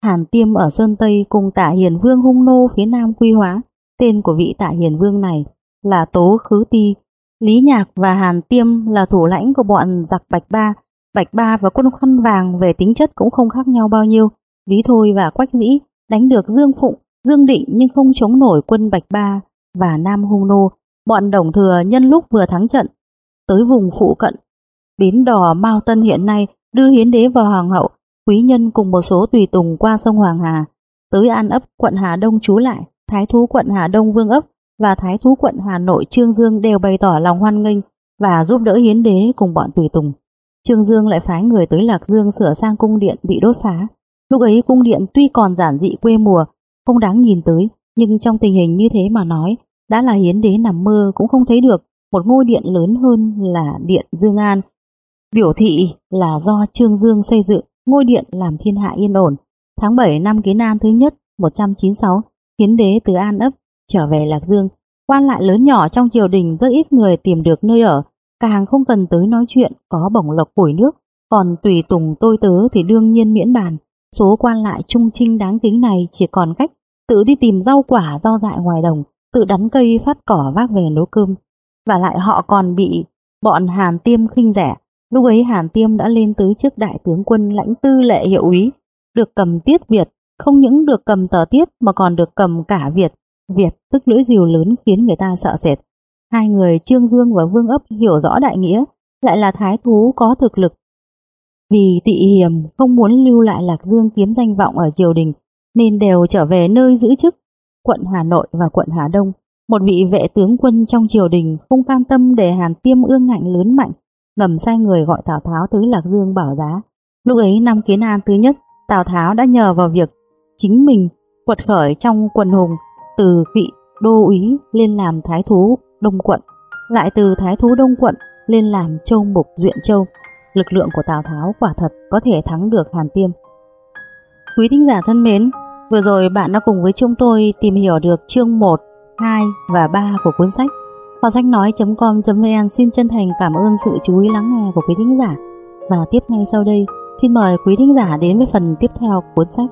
Hàn Tiêm ở Sơn Tây cùng Tả Hiền Vương hung nô phía Nam quy hóa. Tên của vị Tả Hiền Vương này là Tố Khứ Ti. Lý Nhạc và Hàn Tiêm là thủ lãnh của bọn giặc Bạch Ba. Bạch Ba và quân khăn vàng về tính chất cũng không khác nhau bao nhiêu. Lý Thôi và Quách Dĩ đánh được Dương Phụng, Dương Định nhưng không chống nổi quân Bạch Ba và Nam Hung Nô. Bọn Đồng Thừa nhân lúc vừa thắng trận tới vùng phụ cận Bến đò Mao Tân hiện nay đưa hiến đế vào hoàng hậu, quý nhân cùng một số tùy tùng qua sông Hoàng Hà, tới An ấp quận Hà Đông trú lại, Thái thú quận Hà Đông Vương ấp và Thái thú quận Hà Nội Trương Dương đều bày tỏ lòng hoan nghênh và giúp đỡ hiến đế cùng bọn tùy tùng. Trương Dương lại phái người tới Lạc Dương sửa sang cung điện bị đốt phá. Lúc ấy cung điện tuy còn giản dị quê mùa, không đáng nhìn tới, nhưng trong tình hình như thế mà nói, đã là hiến đế nằm mơ cũng không thấy được một ngôi điện lớn hơn là điện Dương An Biểu thị là do Trương Dương xây dựng ngôi điện làm thiên hạ yên ổn, Tháng 7 năm Kiến An thứ nhất 196, Hiến đế từ An ấp trở về Lạc Dương. Quan lại lớn nhỏ trong triều đình rất ít người tìm được nơi ở, càng không cần tới nói chuyện có bổng lộc củi nước, còn tùy tùng tôi tớ thì đương nhiên miễn bàn. Số quan lại trung trinh đáng kính này chỉ còn cách tự đi tìm rau quả rau dại ngoài đồng, tự đắn cây phát cỏ vác về nấu cơm. Và lại họ còn bị bọn Hàn Tiêm khinh rẻ. Lúc ấy Hàn Tiêm đã lên tới trước đại tướng quân lãnh tư lệ hiệu úy, được cầm tiết Việt, không những được cầm tờ tiết mà còn được cầm cả Việt. Việt tức lưỡi diều lớn khiến người ta sợ sệt. Hai người Trương Dương và Vương ấp hiểu rõ đại nghĩa, lại là thái thú có thực lực. Vì tị hiềm không muốn lưu lại Lạc Dương kiếm danh vọng ở triều đình, nên đều trở về nơi giữ chức, quận Hà Nội và quận Hà Đông. Một vị vệ tướng quân trong triều đình không cam tâm để Hàn Tiêm ương ngạnh lớn mạnh, ngầm sai người gọi Tào Tháo tới Lạc Dương bảo giá. Lúc ấy năm Kiến An thứ nhất, Tào Tháo đã nhờ vào việc chính mình quật khởi trong quần hùng từ vị đô úy lên làm thái thú Đông quận, lại từ thái thú Đông quận lên làm châu mục Duyện Châu. Lực lượng của Tào Tháo quả thật có thể thắng được Hàn Tiêm. Quý thính giả thân mến, vừa rồi bạn đã cùng với chúng tôi tìm hiểu được chương 1, 2 và 3 của cuốn sách. Vào sách nói.com.vn xin chân thành cảm ơn sự chú ý lắng nghe của quý thính giả. Và tiếp ngay sau đây, xin mời quý thính giả đến với phần tiếp theo của cuốn sách.